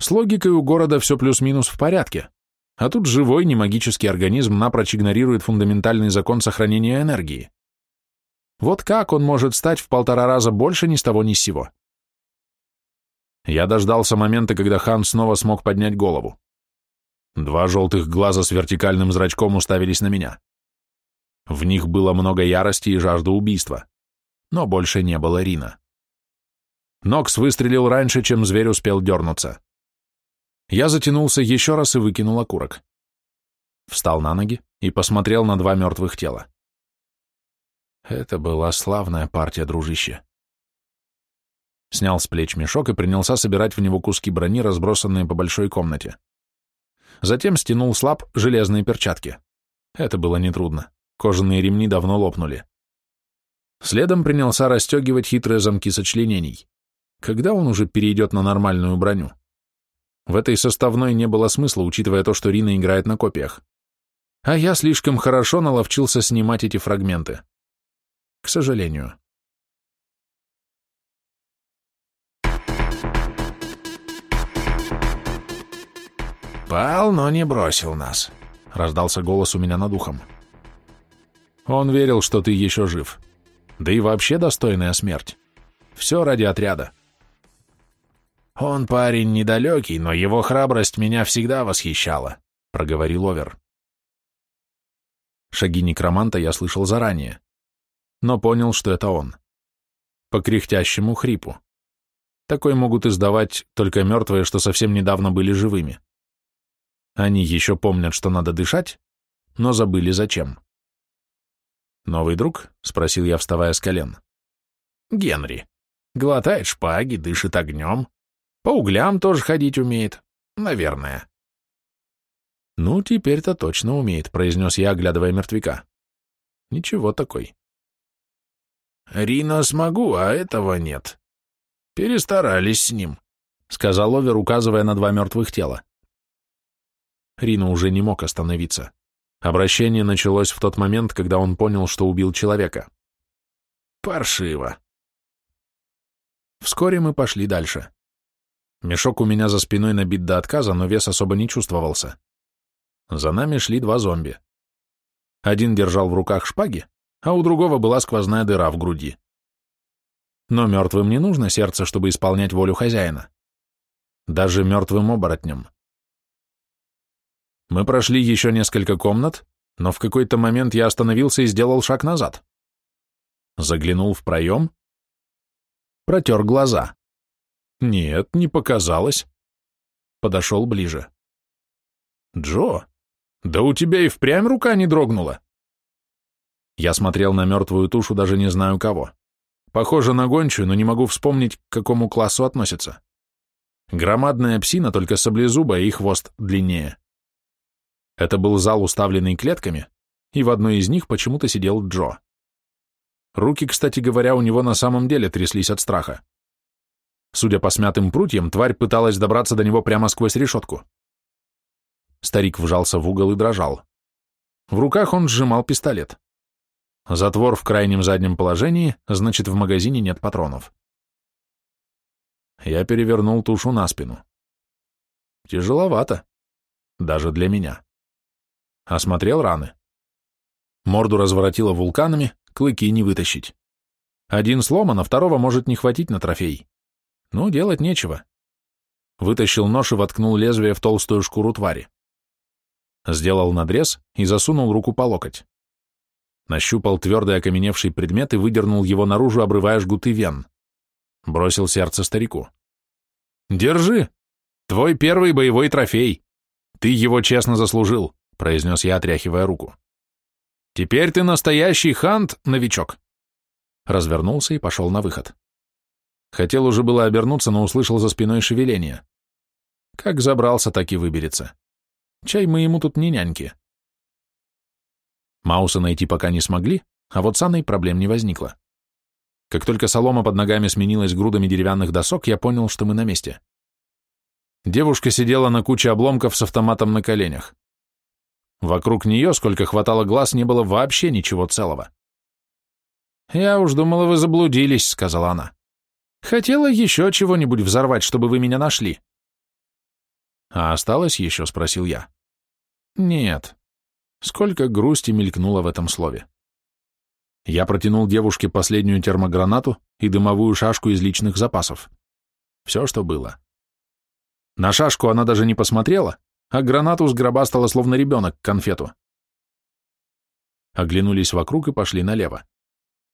[SPEAKER 1] С логикой у города все плюс-минус в порядке,
[SPEAKER 2] А тут живой, не магический организм напрочь игнорирует фундаментальный закон сохранения энергии. Вот как он может стать в полтора раза больше ни с того ни с сего? Я дождался момента, когда хан снова смог поднять голову. Два желтых глаза с вертикальным зрачком уставились на меня. В них было много ярости и жажды убийства, но больше не было Рина. Нокс выстрелил раньше, чем зверь успел дернуться. Я затянулся еще раз и выкинул окурок. Встал на ноги и посмотрел на два мертвых тела. Это была славная партия, дружище. Снял с плеч мешок и принялся собирать в него куски брони, разбросанные по большой комнате. Затем стянул слаб железные перчатки. Это было нетрудно. Кожаные ремни давно лопнули. Следом принялся расстегивать хитрые замки сочленений. Когда он уже перейдет на нормальную броню? В этой составной не было смысла, учитывая то, что Рина играет на копиях. А я слишком хорошо наловчился снимать эти фрагменты. К сожалению.
[SPEAKER 3] «Пал, но не бросил нас», — раздался голос у меня над ухом.
[SPEAKER 2] «Он верил, что ты еще жив. Да и вообще достойная смерть. Все ради отряда».
[SPEAKER 3] «Он парень недалекий, но его храбрость меня всегда восхищала», — проговорил Овер.
[SPEAKER 2] Шаги некроманта я слышал заранее, но понял, что это он. По кряхтящему хрипу. Такой могут издавать только мертвые, что совсем недавно были живыми. Они еще помнят, что надо дышать, но забыли зачем. «Новый друг?» — спросил я, вставая с колен.
[SPEAKER 3] «Генри. Глотает шпаги, дышит огнем, по углям тоже ходить умеет. Наверное.
[SPEAKER 2] Ну, теперь-то точно умеет, произнес я, оглядывая мертвяка. Ничего такой.
[SPEAKER 3] Рина смогу, а этого нет. Перестарались с ним,
[SPEAKER 2] сказал Овер, указывая на два мертвых тела. Рина уже не мог остановиться. Обращение началось в тот момент, когда он понял, что убил человека.
[SPEAKER 3] Паршиво.
[SPEAKER 2] Вскоре мы пошли дальше. Мешок у меня за спиной набит до отказа, но вес особо не чувствовался. За нами шли два зомби. Один держал в руках шпаги, а у другого была сквозная дыра в груди. Но мертвым не нужно сердце, чтобы исполнять волю хозяина. Даже мертвым оборотням. Мы прошли еще несколько комнат, но в какой-то момент я остановился и сделал шаг назад. Заглянул в проем, протер глаза. Нет, не показалось. Подошел ближе. Джо, да у тебя и впрямь рука не дрогнула. Я смотрел на мертвую тушу, даже не знаю кого. Похоже на гончую, но не могу вспомнить, к какому классу относится. Громадная псина, только саблезубая и хвост длиннее. Это был зал, уставленный клетками, и в одной из них почему-то сидел Джо. Руки, кстати говоря, у него на самом деле тряслись от страха. Судя по смятым прутьям, тварь пыталась добраться до него прямо сквозь решетку. Старик вжался в угол и дрожал. В руках он сжимал пистолет. Затвор в крайнем заднем положении, значит, в магазине нет патронов. Я перевернул тушу на спину. Тяжеловато. Даже для меня. Осмотрел раны. Морду разворотило вулканами, клыки не вытащить. Один сломан, а второго может не хватить на трофей. Ну, делать нечего. Вытащил нож и воткнул лезвие в толстую шкуру твари. Сделал надрез и засунул руку по локоть. Нащупал твердый окаменевший предмет и выдернул его наружу, обрывая жгуты вен. Бросил сердце старику. «Держи! Твой первый боевой трофей! Ты его честно заслужил!» — произнес я, отряхивая руку. «Теперь ты настоящий хант, новичок!» Развернулся и пошел на выход. Хотел уже было обернуться, но услышал за спиной шевеление. Как забрался, так и выберется. Чай мы ему тут не няньки. Мауса найти пока не смогли, а вот с Анной проблем не возникло. Как только солома под ногами сменилась грудами деревянных досок, я понял, что мы на месте. Девушка сидела на куче обломков с автоматом на коленях. Вокруг нее, сколько хватало глаз, не было вообще ничего целого. «Я уж думала, вы заблудились», — сказала она. Хотела еще чего-нибудь взорвать, чтобы вы меня нашли. А осталось еще, спросил я. Нет. Сколько грусти мелькнуло в этом слове. Я протянул девушке последнюю термогранату и дымовую шашку из личных запасов. Все, что было. На шашку она даже не посмотрела, а гранату сгробастала словно ребенок конфету. Оглянулись вокруг и пошли налево.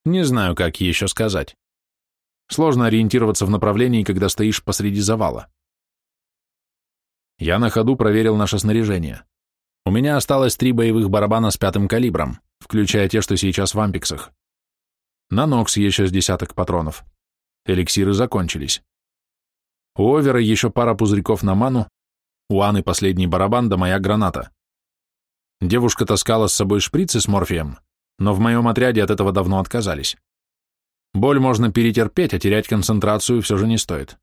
[SPEAKER 2] Не знаю, как еще сказать. Сложно ориентироваться в направлении, когда стоишь посреди завала. Я на ходу проверил наше снаряжение. У меня осталось три боевых барабана с пятым калибром, включая те, что сейчас в ампиксах. На Нокс еще с десяток патронов. Эликсиры закончились. У Овера еще пара пузырьков на ману, у Анны последний барабан да моя граната. Девушка таскала с собой шприцы с морфием, но в моем отряде от этого давно отказались. Боль можно перетерпеть, а терять концентрацию все же не стоит.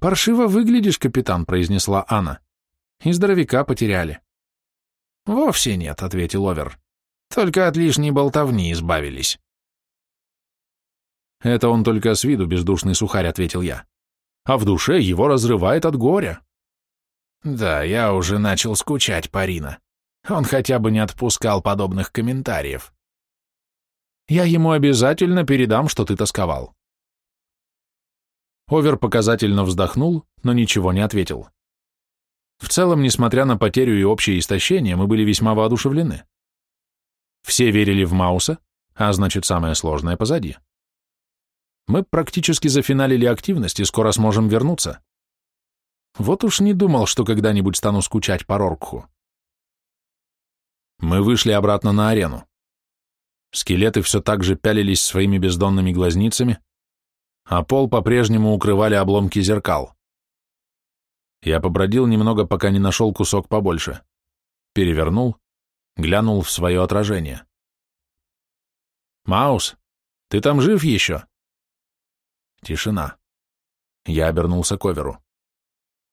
[SPEAKER 2] «Паршиво выглядишь, капитан», — произнесла Анна. «И здоровяка потеряли».
[SPEAKER 3] «Вовсе нет», — ответил Овер. «Только от лишней болтовни избавились».
[SPEAKER 2] «Это он только с виду бездушный сухарь», — ответил я. «А в душе его разрывает от горя».
[SPEAKER 3] Да, я уже начал скучать Парина. Он хотя бы не отпускал подобных комментариев.
[SPEAKER 2] Я ему обязательно передам, что ты тосковал. Овер показательно вздохнул, но ничего не ответил. В целом, несмотря на потерю и общее истощение, мы были весьма воодушевлены. Все верили в Мауса, а значит, самое сложное позади. Мы практически зафиналили активность и скоро сможем вернуться. Вот уж не думал, что когда-нибудь стану скучать по Роркху. Мы вышли обратно на арену. Скелеты все так же пялились своими бездонными глазницами, а пол по-прежнему укрывали обломки зеркал. Я побродил немного, пока не нашел кусок побольше. Перевернул, глянул в свое отражение. «Маус, ты там жив еще?» Тишина. Я обернулся к Оверу.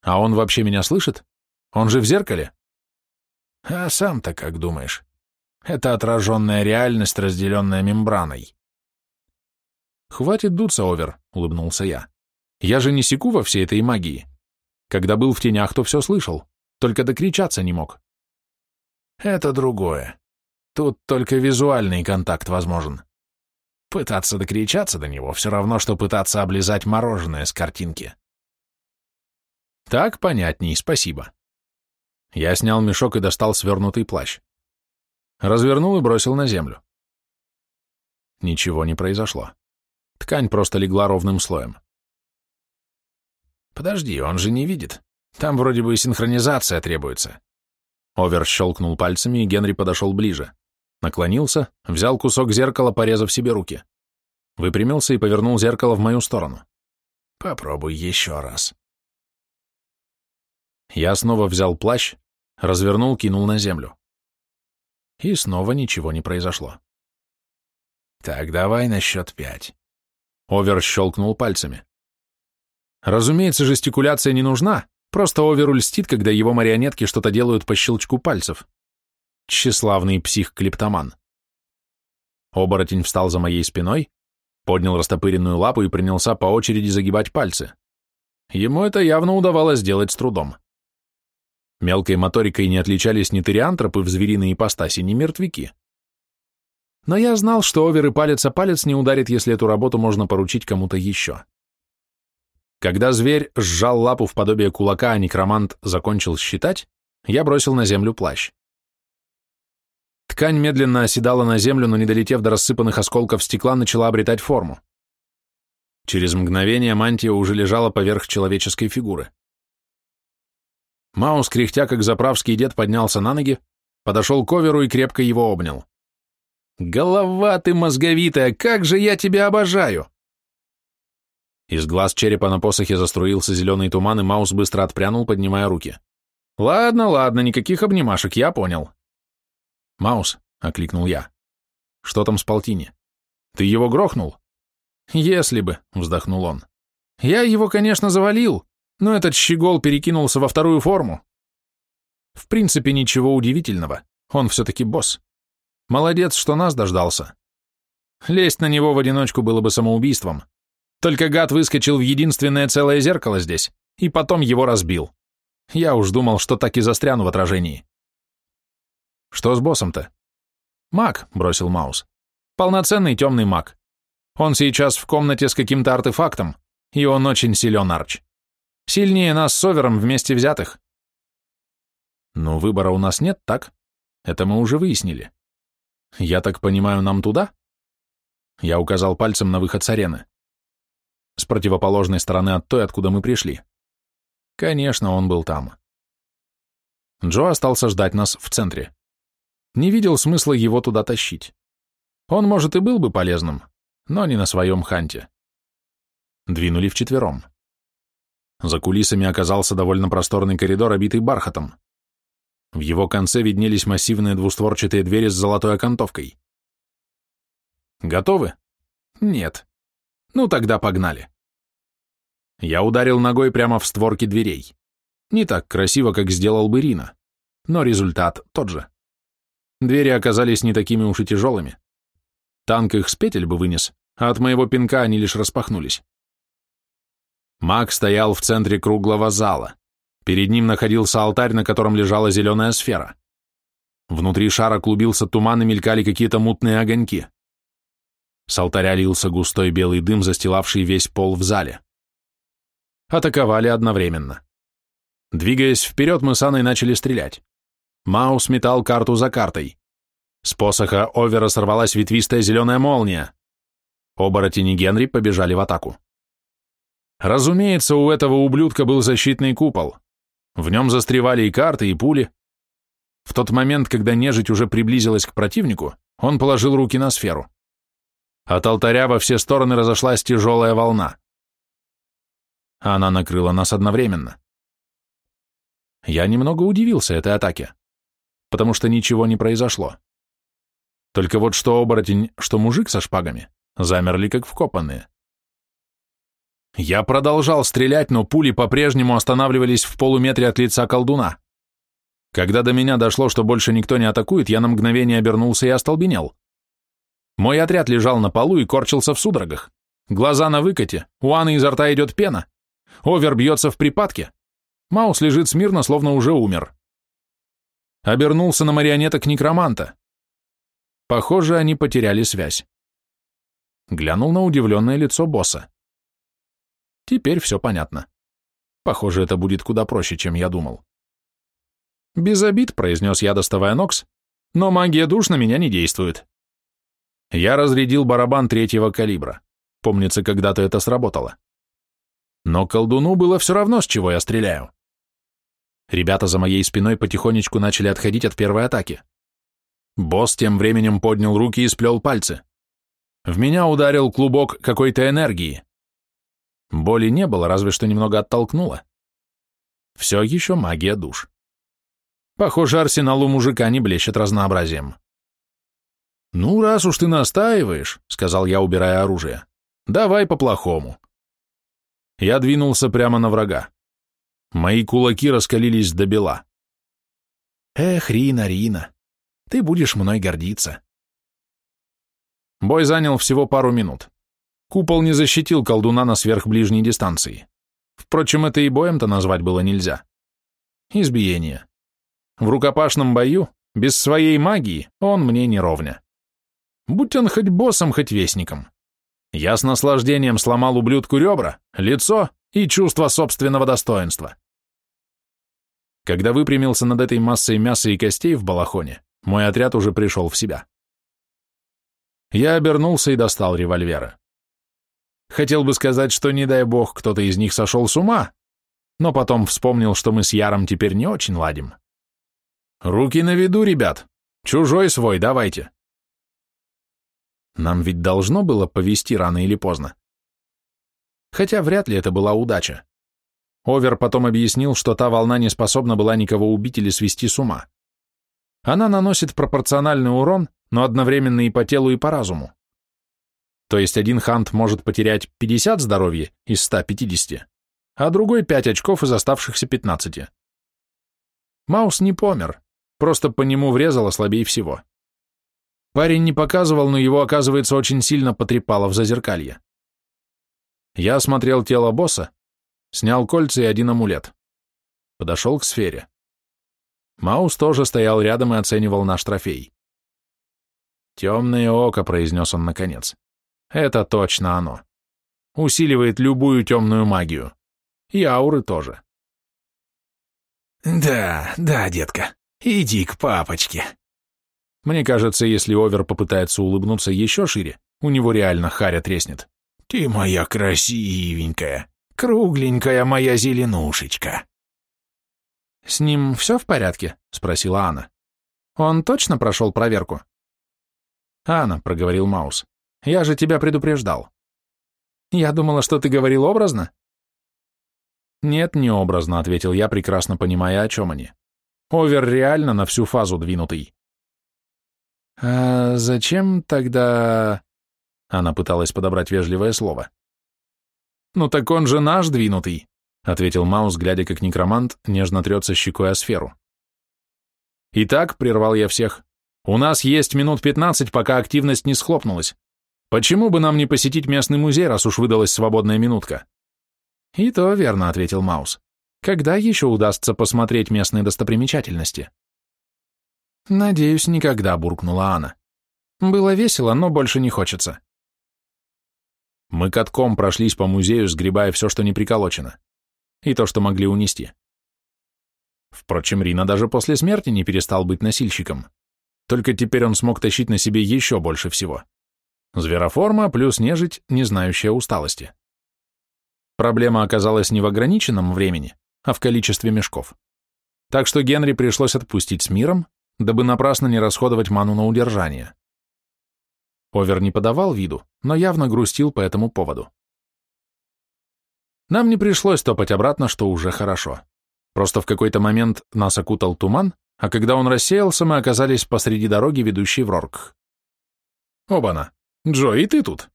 [SPEAKER 2] А он вообще меня слышит? Он же в зеркале?
[SPEAKER 3] А сам-то как думаешь? Это отраженная реальность, разделенная мембраной.
[SPEAKER 2] Хватит дуться, Овер, улыбнулся я. Я же не секу во всей этой магии. Когда был в тенях, то все слышал, только докричаться не мог.
[SPEAKER 3] Это другое. Тут только визуальный контакт возможен. Пытаться докричаться до него все равно, что пытаться облизать мороженое с картинки.
[SPEAKER 2] Так понятней, спасибо. Я снял мешок и достал свернутый плащ. Развернул и бросил на землю. Ничего не произошло. Ткань просто легла ровным слоем.
[SPEAKER 3] Подожди, он же не видит. Там вроде бы синхронизация требуется.
[SPEAKER 2] Овер щелкнул пальцами, и Генри подошел ближе. Наклонился, взял кусок зеркала, порезав себе руки. Выпрямился и повернул зеркало в мою сторону.
[SPEAKER 3] Попробуй еще раз.
[SPEAKER 2] Я снова взял плащ, развернул, кинул на землю. И снова ничего не произошло.
[SPEAKER 3] Так, давай на счет пять.
[SPEAKER 2] Овер щелкнул пальцами. Разумеется, жестикуляция не нужна, просто Оверу льстит, когда его марионетки что-то делают по щелчку пальцев. Тщеславный псих-клептоман. Оборотень встал за моей спиной, поднял растопыренную лапу и принялся по очереди загибать пальцы. Ему это явно удавалось сделать с трудом. Мелкой моторикой не отличались ни териантропы в звериной ипостаси, ни мертвяки. Но я знал, что овер и палец о палец не ударит, если эту работу можно поручить кому-то еще. Когда зверь сжал лапу в подобие кулака, а некромант закончил считать, я бросил на землю плащ. Ткань медленно оседала на землю, но, не долетев до рассыпанных осколков стекла, начала обретать форму. Через мгновение мантия уже лежала поверх человеческой фигуры. Маус, кряхтя как заправский дед, поднялся на ноги, подошел к оверу и крепко его обнял. «Голова ты мозговитая, как же я тебя обожаю!» Из глаз черепа на посохе заструился зеленый туман, и Маус быстро отпрянул, поднимая руки. «Ладно, ладно, никаких обнимашек, я понял». «Маус», — окликнул я, — «что там с Полтини? Ты его грохнул?» «Если бы», — вздохнул он. «Я его, конечно, завалил, но этот щегол перекинулся во вторую форму. В принципе, ничего удивительного, он все-таки босс. Молодец, что нас дождался. Лезть на него в одиночку было бы самоубийством. Только гад выскочил в единственное целое зеркало здесь, и потом его разбил. Я уж думал, что так и застряну в отражении. Что с боссом-то? Маг, бросил Маус. Полноценный темный маг. Он сейчас в комнате с каким-то артефактом, и он очень силен, Арч. Сильнее нас с Овером вместе взятых. Но выбора у нас нет, так? Это мы уже выяснили. Я так понимаю, нам туда? Я указал пальцем на выход с арены. С противоположной стороны от той, откуда мы пришли. Конечно, он был там. Джо остался ждать нас в центре. Не видел смысла его туда тащить. Он, может, и был бы полезным, но не на своем ханте. Двинули вчетвером. За кулисами оказался довольно просторный коридор, обитый бархатом. В его конце виднелись массивные двустворчатые двери с золотой окантовкой. «Готовы?» «Нет». «Ну тогда погнали». Я ударил ногой прямо в створки дверей. Не так красиво, как сделал бы Рина, но результат тот же. Двери оказались не такими уж и тяжелыми. Танк их с петель бы вынес, а от моего пинка они лишь распахнулись. Маг стоял в центре круглого зала. Перед ним находился алтарь, на котором лежала зеленая сфера. Внутри шара клубился туман и мелькали какие-то мутные огоньки. С алтаря лился густой белый дым, застилавший весь пол в зале. Атаковали одновременно. Двигаясь вперед, мы с Анной начали стрелять. Маус метал карту за картой. С посоха Овера сорвалась ветвистая зеленая молния. Оборотень и Генри побежали в атаку. Разумеется, у этого ублюдка был защитный купол. В нем застревали и карты, и пули. В тот момент, когда нежить уже приблизилась к противнику, он положил руки на сферу. От алтаря во все стороны разошлась тяжелая волна. Она накрыла нас одновременно. Я немного удивился этой атаке, потому что ничего не произошло. Только вот что оборотень, что мужик со шпагами, замерли как вкопанные. Я продолжал стрелять, но пули по-прежнему останавливались в полуметре от лица колдуна. Когда до меня дошло, что больше никто не атакует, я на мгновение обернулся и остолбенел. Мой отряд лежал на полу и корчился в судорогах. Глаза на выкате, у Анны изо рта идет пена. Овер бьется в припадке. Маус лежит смирно, словно уже умер. Обернулся на марионеток некроманта. Похоже, они потеряли связь. Глянул на удивленное лицо босса. Теперь все понятно. Похоже, это будет куда проще, чем я думал. «Без обид», — произнес я, доставая Нокс, «но магия душ на меня не действует». Я разрядил барабан третьего калибра. Помнится, когда-то это сработало. Но колдуну было все равно, с чего я стреляю. Ребята за моей спиной потихонечку начали отходить от первой атаки. Босс тем временем поднял руки и сплел пальцы. В меня ударил клубок какой-то энергии. Боли не было, разве что немного оттолкнуло. Все еще магия душ. Похоже, арсенал у мужика не блещет разнообразием. «Ну, раз уж ты настаиваешь», — сказал я, убирая оружие, — «давай по-плохому». Я двинулся прямо на врага. Мои кулаки раскалились до бела. «Эх, Рина, Рина, ты будешь мной гордиться». Бой занял всего пару минут. Купол не защитил колдуна на сверхближней дистанции. Впрочем, это и боем-то назвать было нельзя. Избиение. В рукопашном бою, без своей магии, он мне не ровня. Будь он хоть боссом, хоть вестником. Я с наслаждением сломал ублюдку ребра, лицо и чувство собственного достоинства. Когда выпрямился над этой массой мяса и костей в балахоне, мой отряд уже пришел в себя. Я обернулся и достал револьверы. Хотел бы сказать, что, не дай бог, кто-то из них сошел с ума, но потом вспомнил, что мы с Яром теперь не очень ладим. Руки на виду, ребят. Чужой свой, давайте. Нам ведь должно было повести рано или поздно. Хотя вряд ли это была удача. Овер потом объяснил, что та волна не способна была никого убить или свести с ума. Она наносит пропорциональный урон, но одновременно и по телу, и по разуму. То есть один хант может потерять 50 здоровья из 150, а другой 5 очков из оставшихся 15. Маус не помер, просто по нему врезало слабее всего. Парень не показывал, но его, оказывается, очень сильно потрепало в зазеркалье. Я осмотрел тело босса, снял кольца и один амулет. Подошел к сфере. Маус тоже стоял рядом и оценивал наш трофей. «Темное око», — произнес он наконец. «Это точно оно. Усиливает любую темную магию. И ауры тоже».
[SPEAKER 3] «Да, да, детка, иди к папочке».
[SPEAKER 2] Мне кажется, если Овер попытается улыбнуться еще шире, у него реально харя треснет.
[SPEAKER 3] «Ты моя красивенькая, кругленькая моя зеленушечка».
[SPEAKER 1] «С ним все в порядке?» — спросила Анна. «Он точно прошел проверку?»
[SPEAKER 2] «Анна», — проговорил Маус, — «я же тебя предупреждал».
[SPEAKER 1] «Я думала, что ты говорил образно?»
[SPEAKER 2] «Нет, не образно», — ответил я, прекрасно понимая, о чем они. «Овер реально на всю фазу двинутый».
[SPEAKER 1] «А зачем тогда...»
[SPEAKER 2] Она пыталась подобрать вежливое слово.
[SPEAKER 1] «Ну так он же наш двинутый», — ответил Маус, глядя, как некромант нежно трется щекой о сферу.
[SPEAKER 2] «Итак», — прервал я всех, — «у нас есть минут пятнадцать, пока активность не схлопнулась. Почему бы нам не посетить местный музей, раз уж выдалась свободная минутка?»
[SPEAKER 1] «И то верно», — ответил Маус. «Когда еще удастся посмотреть местные достопримечательности?» «Надеюсь, никогда», — буркнула Анна. «Было весело, но больше не хочется».
[SPEAKER 2] Мы катком прошлись по музею, сгребая все, что не приколочено. И то, что могли унести. Впрочем, Рина даже после смерти не перестал быть носильщиком. Только теперь он смог тащить на себе еще больше всего. Звероформа плюс нежить, не знающая усталости. Проблема оказалась не в ограниченном времени, а в количестве мешков. Так что Генри пришлось отпустить с миром, дабы напрасно не расходовать ману на удержание. Овер не подавал виду, но явно грустил по этому поводу. Нам не пришлось топать обратно, что уже хорошо. Просто в какой-то момент нас окутал туман, а когда он рассеялся, мы оказались посреди дороги, ведущей в Рорк.
[SPEAKER 1] «Обана! Джо, и ты тут?»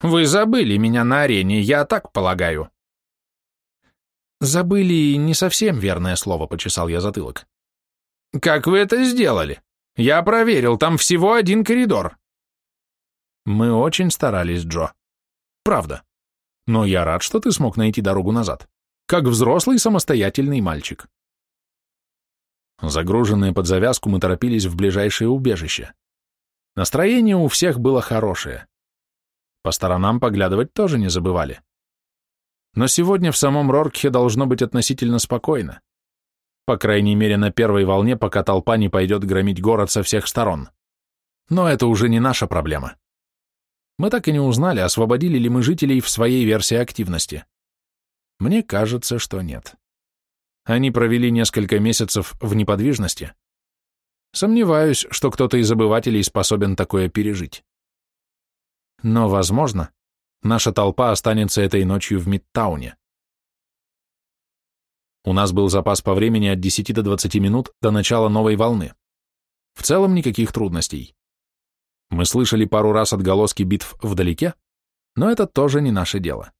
[SPEAKER 1] «Вы забыли меня на арене, я так полагаю».
[SPEAKER 2] «Забыли не совсем верное слово», — почесал я затылок.
[SPEAKER 1] «Как вы это сделали? Я проверил, там всего один коридор».
[SPEAKER 2] Мы очень старались, Джо. Правда. Но я рад, что ты смог найти дорогу назад. Как взрослый самостоятельный мальчик. Загруженные под завязку, мы торопились в ближайшее убежище. Настроение у всех было хорошее. По сторонам поглядывать тоже не забывали. Но сегодня в самом Роркхе должно быть относительно спокойно. По крайней мере, на первой волне, пока толпа не пойдет громить город со всех сторон. Но это уже не наша проблема. Мы так и не узнали, освободили ли мы жителей в своей версии активности. Мне кажется, что нет. Они провели несколько месяцев в неподвижности. Сомневаюсь, что кто-то из обывателей способен такое пережить. Но, возможно, наша толпа останется этой ночью в Мидтауне. У нас был запас по времени от 10 до 20 минут до начала новой волны. В целом никаких трудностей. Мы слышали пару раз отголоски битв вдалеке, но это тоже не наше дело.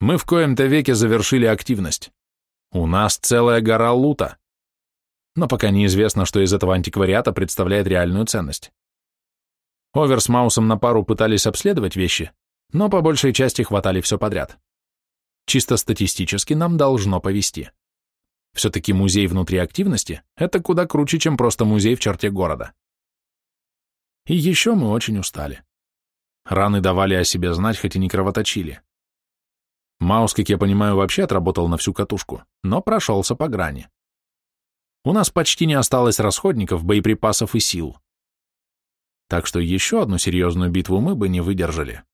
[SPEAKER 2] Мы в коем-то веке завершили активность. У нас целая гора лута. Но пока неизвестно, что из этого антиквариата представляет реальную ценность. Овер с Маусом на пару пытались обследовать вещи, но по большей части хватали все подряд. Чисто статистически нам должно повести. Все-таки музей внутри активности – это куда круче, чем просто музей в черте города. И еще мы очень устали. Раны давали о себе знать, хоть и не кровоточили. Маус, как я понимаю, вообще отработал на всю катушку, но прошелся по грани. У нас почти не осталось расходников, боеприпасов и сил. Так что еще одну серьезную битву мы бы не выдержали.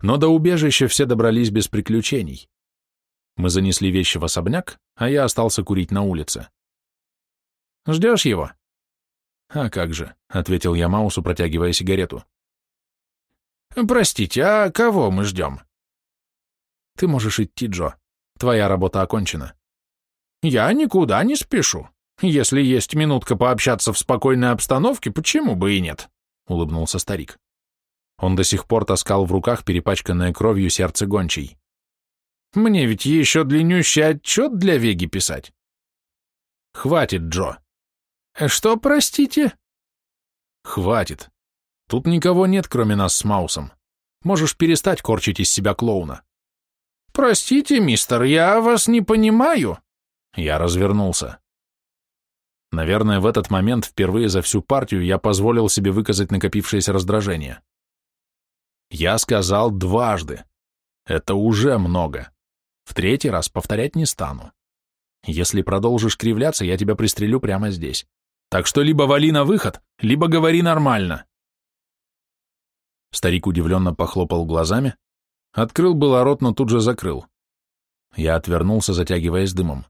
[SPEAKER 2] Но до убежища все добрались без приключений. Мы занесли вещи в особняк, а я остался курить на улице. «Ждешь его?» «А как же», — ответил я Маусу, протягивая сигарету.
[SPEAKER 1] «Простите, а кого мы ждем?»
[SPEAKER 2] «Ты можешь идти, Джо. Твоя работа окончена».
[SPEAKER 1] «Я никуда не спешу. Если есть минутка пообщаться в спокойной обстановке, почему бы и нет?» — улыбнулся старик.
[SPEAKER 2] Он до сих пор таскал в руках перепачканное кровью сердце гончей.
[SPEAKER 1] «Мне ведь еще длиннющий отчет для Веги писать».
[SPEAKER 2] «Хватит, Джо»,
[SPEAKER 1] Э, «Что, простите?»
[SPEAKER 2] «Хватит. Тут никого нет, кроме нас с Маусом. Можешь перестать корчить из себя клоуна».
[SPEAKER 3] «Простите, мистер, я вас не понимаю».
[SPEAKER 2] Я развернулся. Наверное, в этот момент впервые за всю партию я позволил себе выказать накопившееся раздражение. Я сказал дважды. Это уже много. В третий раз повторять не стану. Если продолжишь кривляться, я тебя пристрелю прямо здесь. Так что либо вали на выход, либо говори нормально. Старик удивленно похлопал глазами, открыл было рот, но тут же закрыл. Я отвернулся, затягиваясь дымом.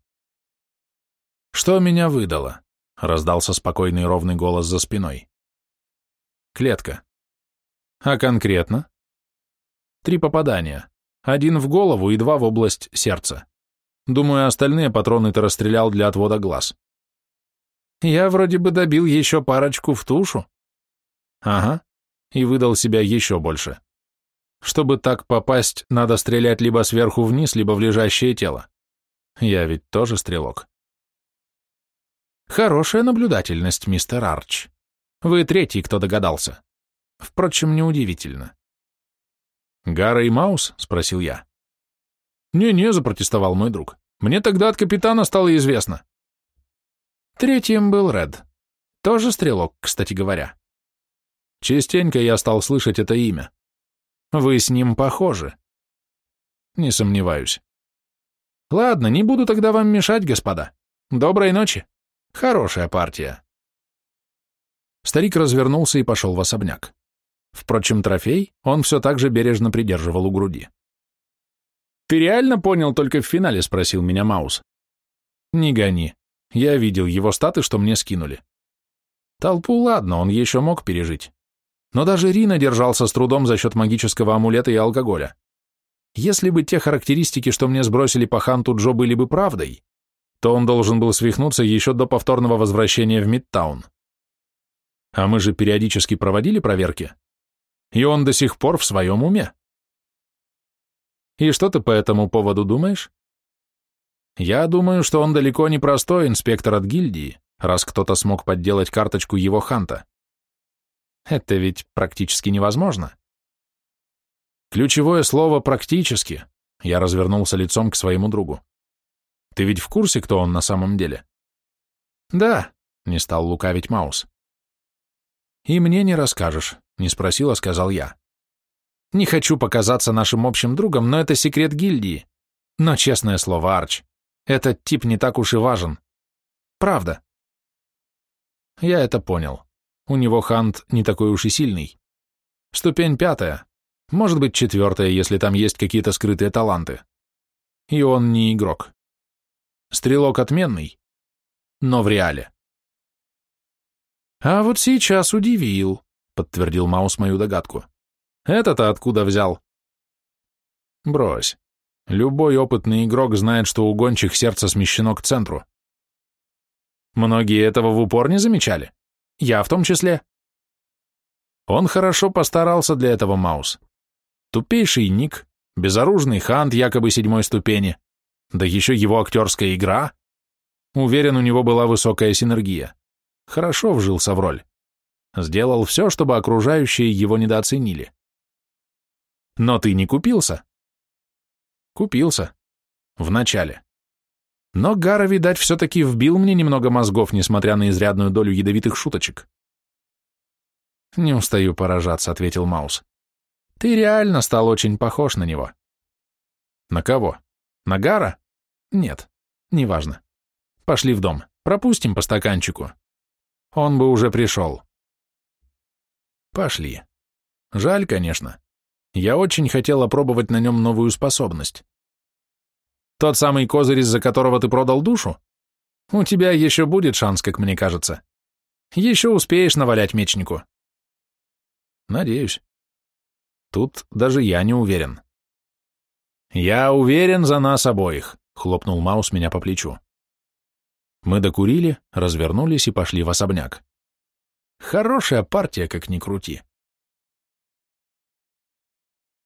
[SPEAKER 2] Что меня выдало? Раздался спокойный ровный голос за спиной. Клетка. А конкретно? Три попадания. Один в голову и два в область сердца. Думаю, остальные патроны ты расстрелял для отвода глаз. Я вроде бы добил еще парочку в тушу. Ага. И выдал себя еще больше. Чтобы так попасть, надо стрелять либо сверху вниз, либо в лежащее тело. Я ведь тоже стрелок. Хорошая наблюдательность, мистер Арч. Вы третий, кто догадался. Впрочем, неудивительно. «Гара и Маус?» — спросил я. «Не-не», — запротестовал мой друг. «Мне тогда от капитана стало известно». Третьим был Ред. Тоже стрелок, кстати говоря. Частенько я стал слышать это имя. Вы с ним похожи. Не сомневаюсь. Ладно, не буду тогда вам мешать, господа. Доброй ночи. Хорошая партия. Старик развернулся и пошел в особняк. Впрочем, трофей он все так же бережно придерживал у груди. «Ты реально понял только в финале?» — спросил меня Маус. «Не гони. Я видел его статы, что мне скинули. Толпу, ладно, он еще мог пережить. Но даже Рина держался с трудом за счет магического амулета и алкоголя. Если бы те характеристики, что мне сбросили по Ханту Джо, были бы правдой, то он должен был свихнуться еще до повторного возвращения в Мидтаун. А мы же периодически проводили проверки, и он до сих пор в своем уме. И что ты по этому поводу думаешь? Я думаю, что он далеко не простой инспектор от гильдии, раз кто-то смог подделать карточку его ханта. Это ведь практически невозможно. Ключевое слово «практически». Я развернулся лицом к своему другу. Ты ведь в курсе, кто он на самом деле? Да, не стал лукавить Маус. И мне не расскажешь, не спросил, а сказал я. Не хочу показаться нашим общим другом, но это секрет гильдии. Но, честное слово, Арч, этот тип не так уж и важен. Правда. Я это понял. У него хант не такой уж и сильный. Ступень пятая, может быть четвертая, если там есть какие-то скрытые таланты. И он не игрок. Стрелок отменный, но в реале. А вот сейчас удивил, подтвердил Маус мою догадку. Это-то откуда взял? Брось. Любой опытный игрок знает, что у гончих сердце смещено к центру. Многие этого в упор не замечали. Я в том числе. Он хорошо постарался для этого, Маус. Тупейший ник, безоружный хант якобы седьмой ступени, да еще его актерская игра. Уверен, у него была высокая синергия. Хорошо вжился в роль. Сделал все, чтобы окружающие его недооценили. Но ты не купился? Купился. В начале. Но Гара, видать, все-таки вбил мне немного мозгов, несмотря на изрядную долю ядовитых шуточек. «Не устаю поражаться», — ответил Маус. «Ты реально стал очень похож на него». «На кого? На Гара?» Нет, неважно. Пошли в дом, пропустим по стаканчику. Он бы уже пришел. Пошли. Жаль, конечно. Я очень хотел опробовать на нем новую способность. Тот самый козырь, из-за которого ты продал душу? У тебя еще будет шанс, как мне кажется. Еще успеешь навалять мечнику. Надеюсь. Тут даже я не уверен. Я уверен за нас обоих. — хлопнул Маус меня по плечу. Мы докурили, развернулись и пошли в особняк. Хорошая партия, как ни крути.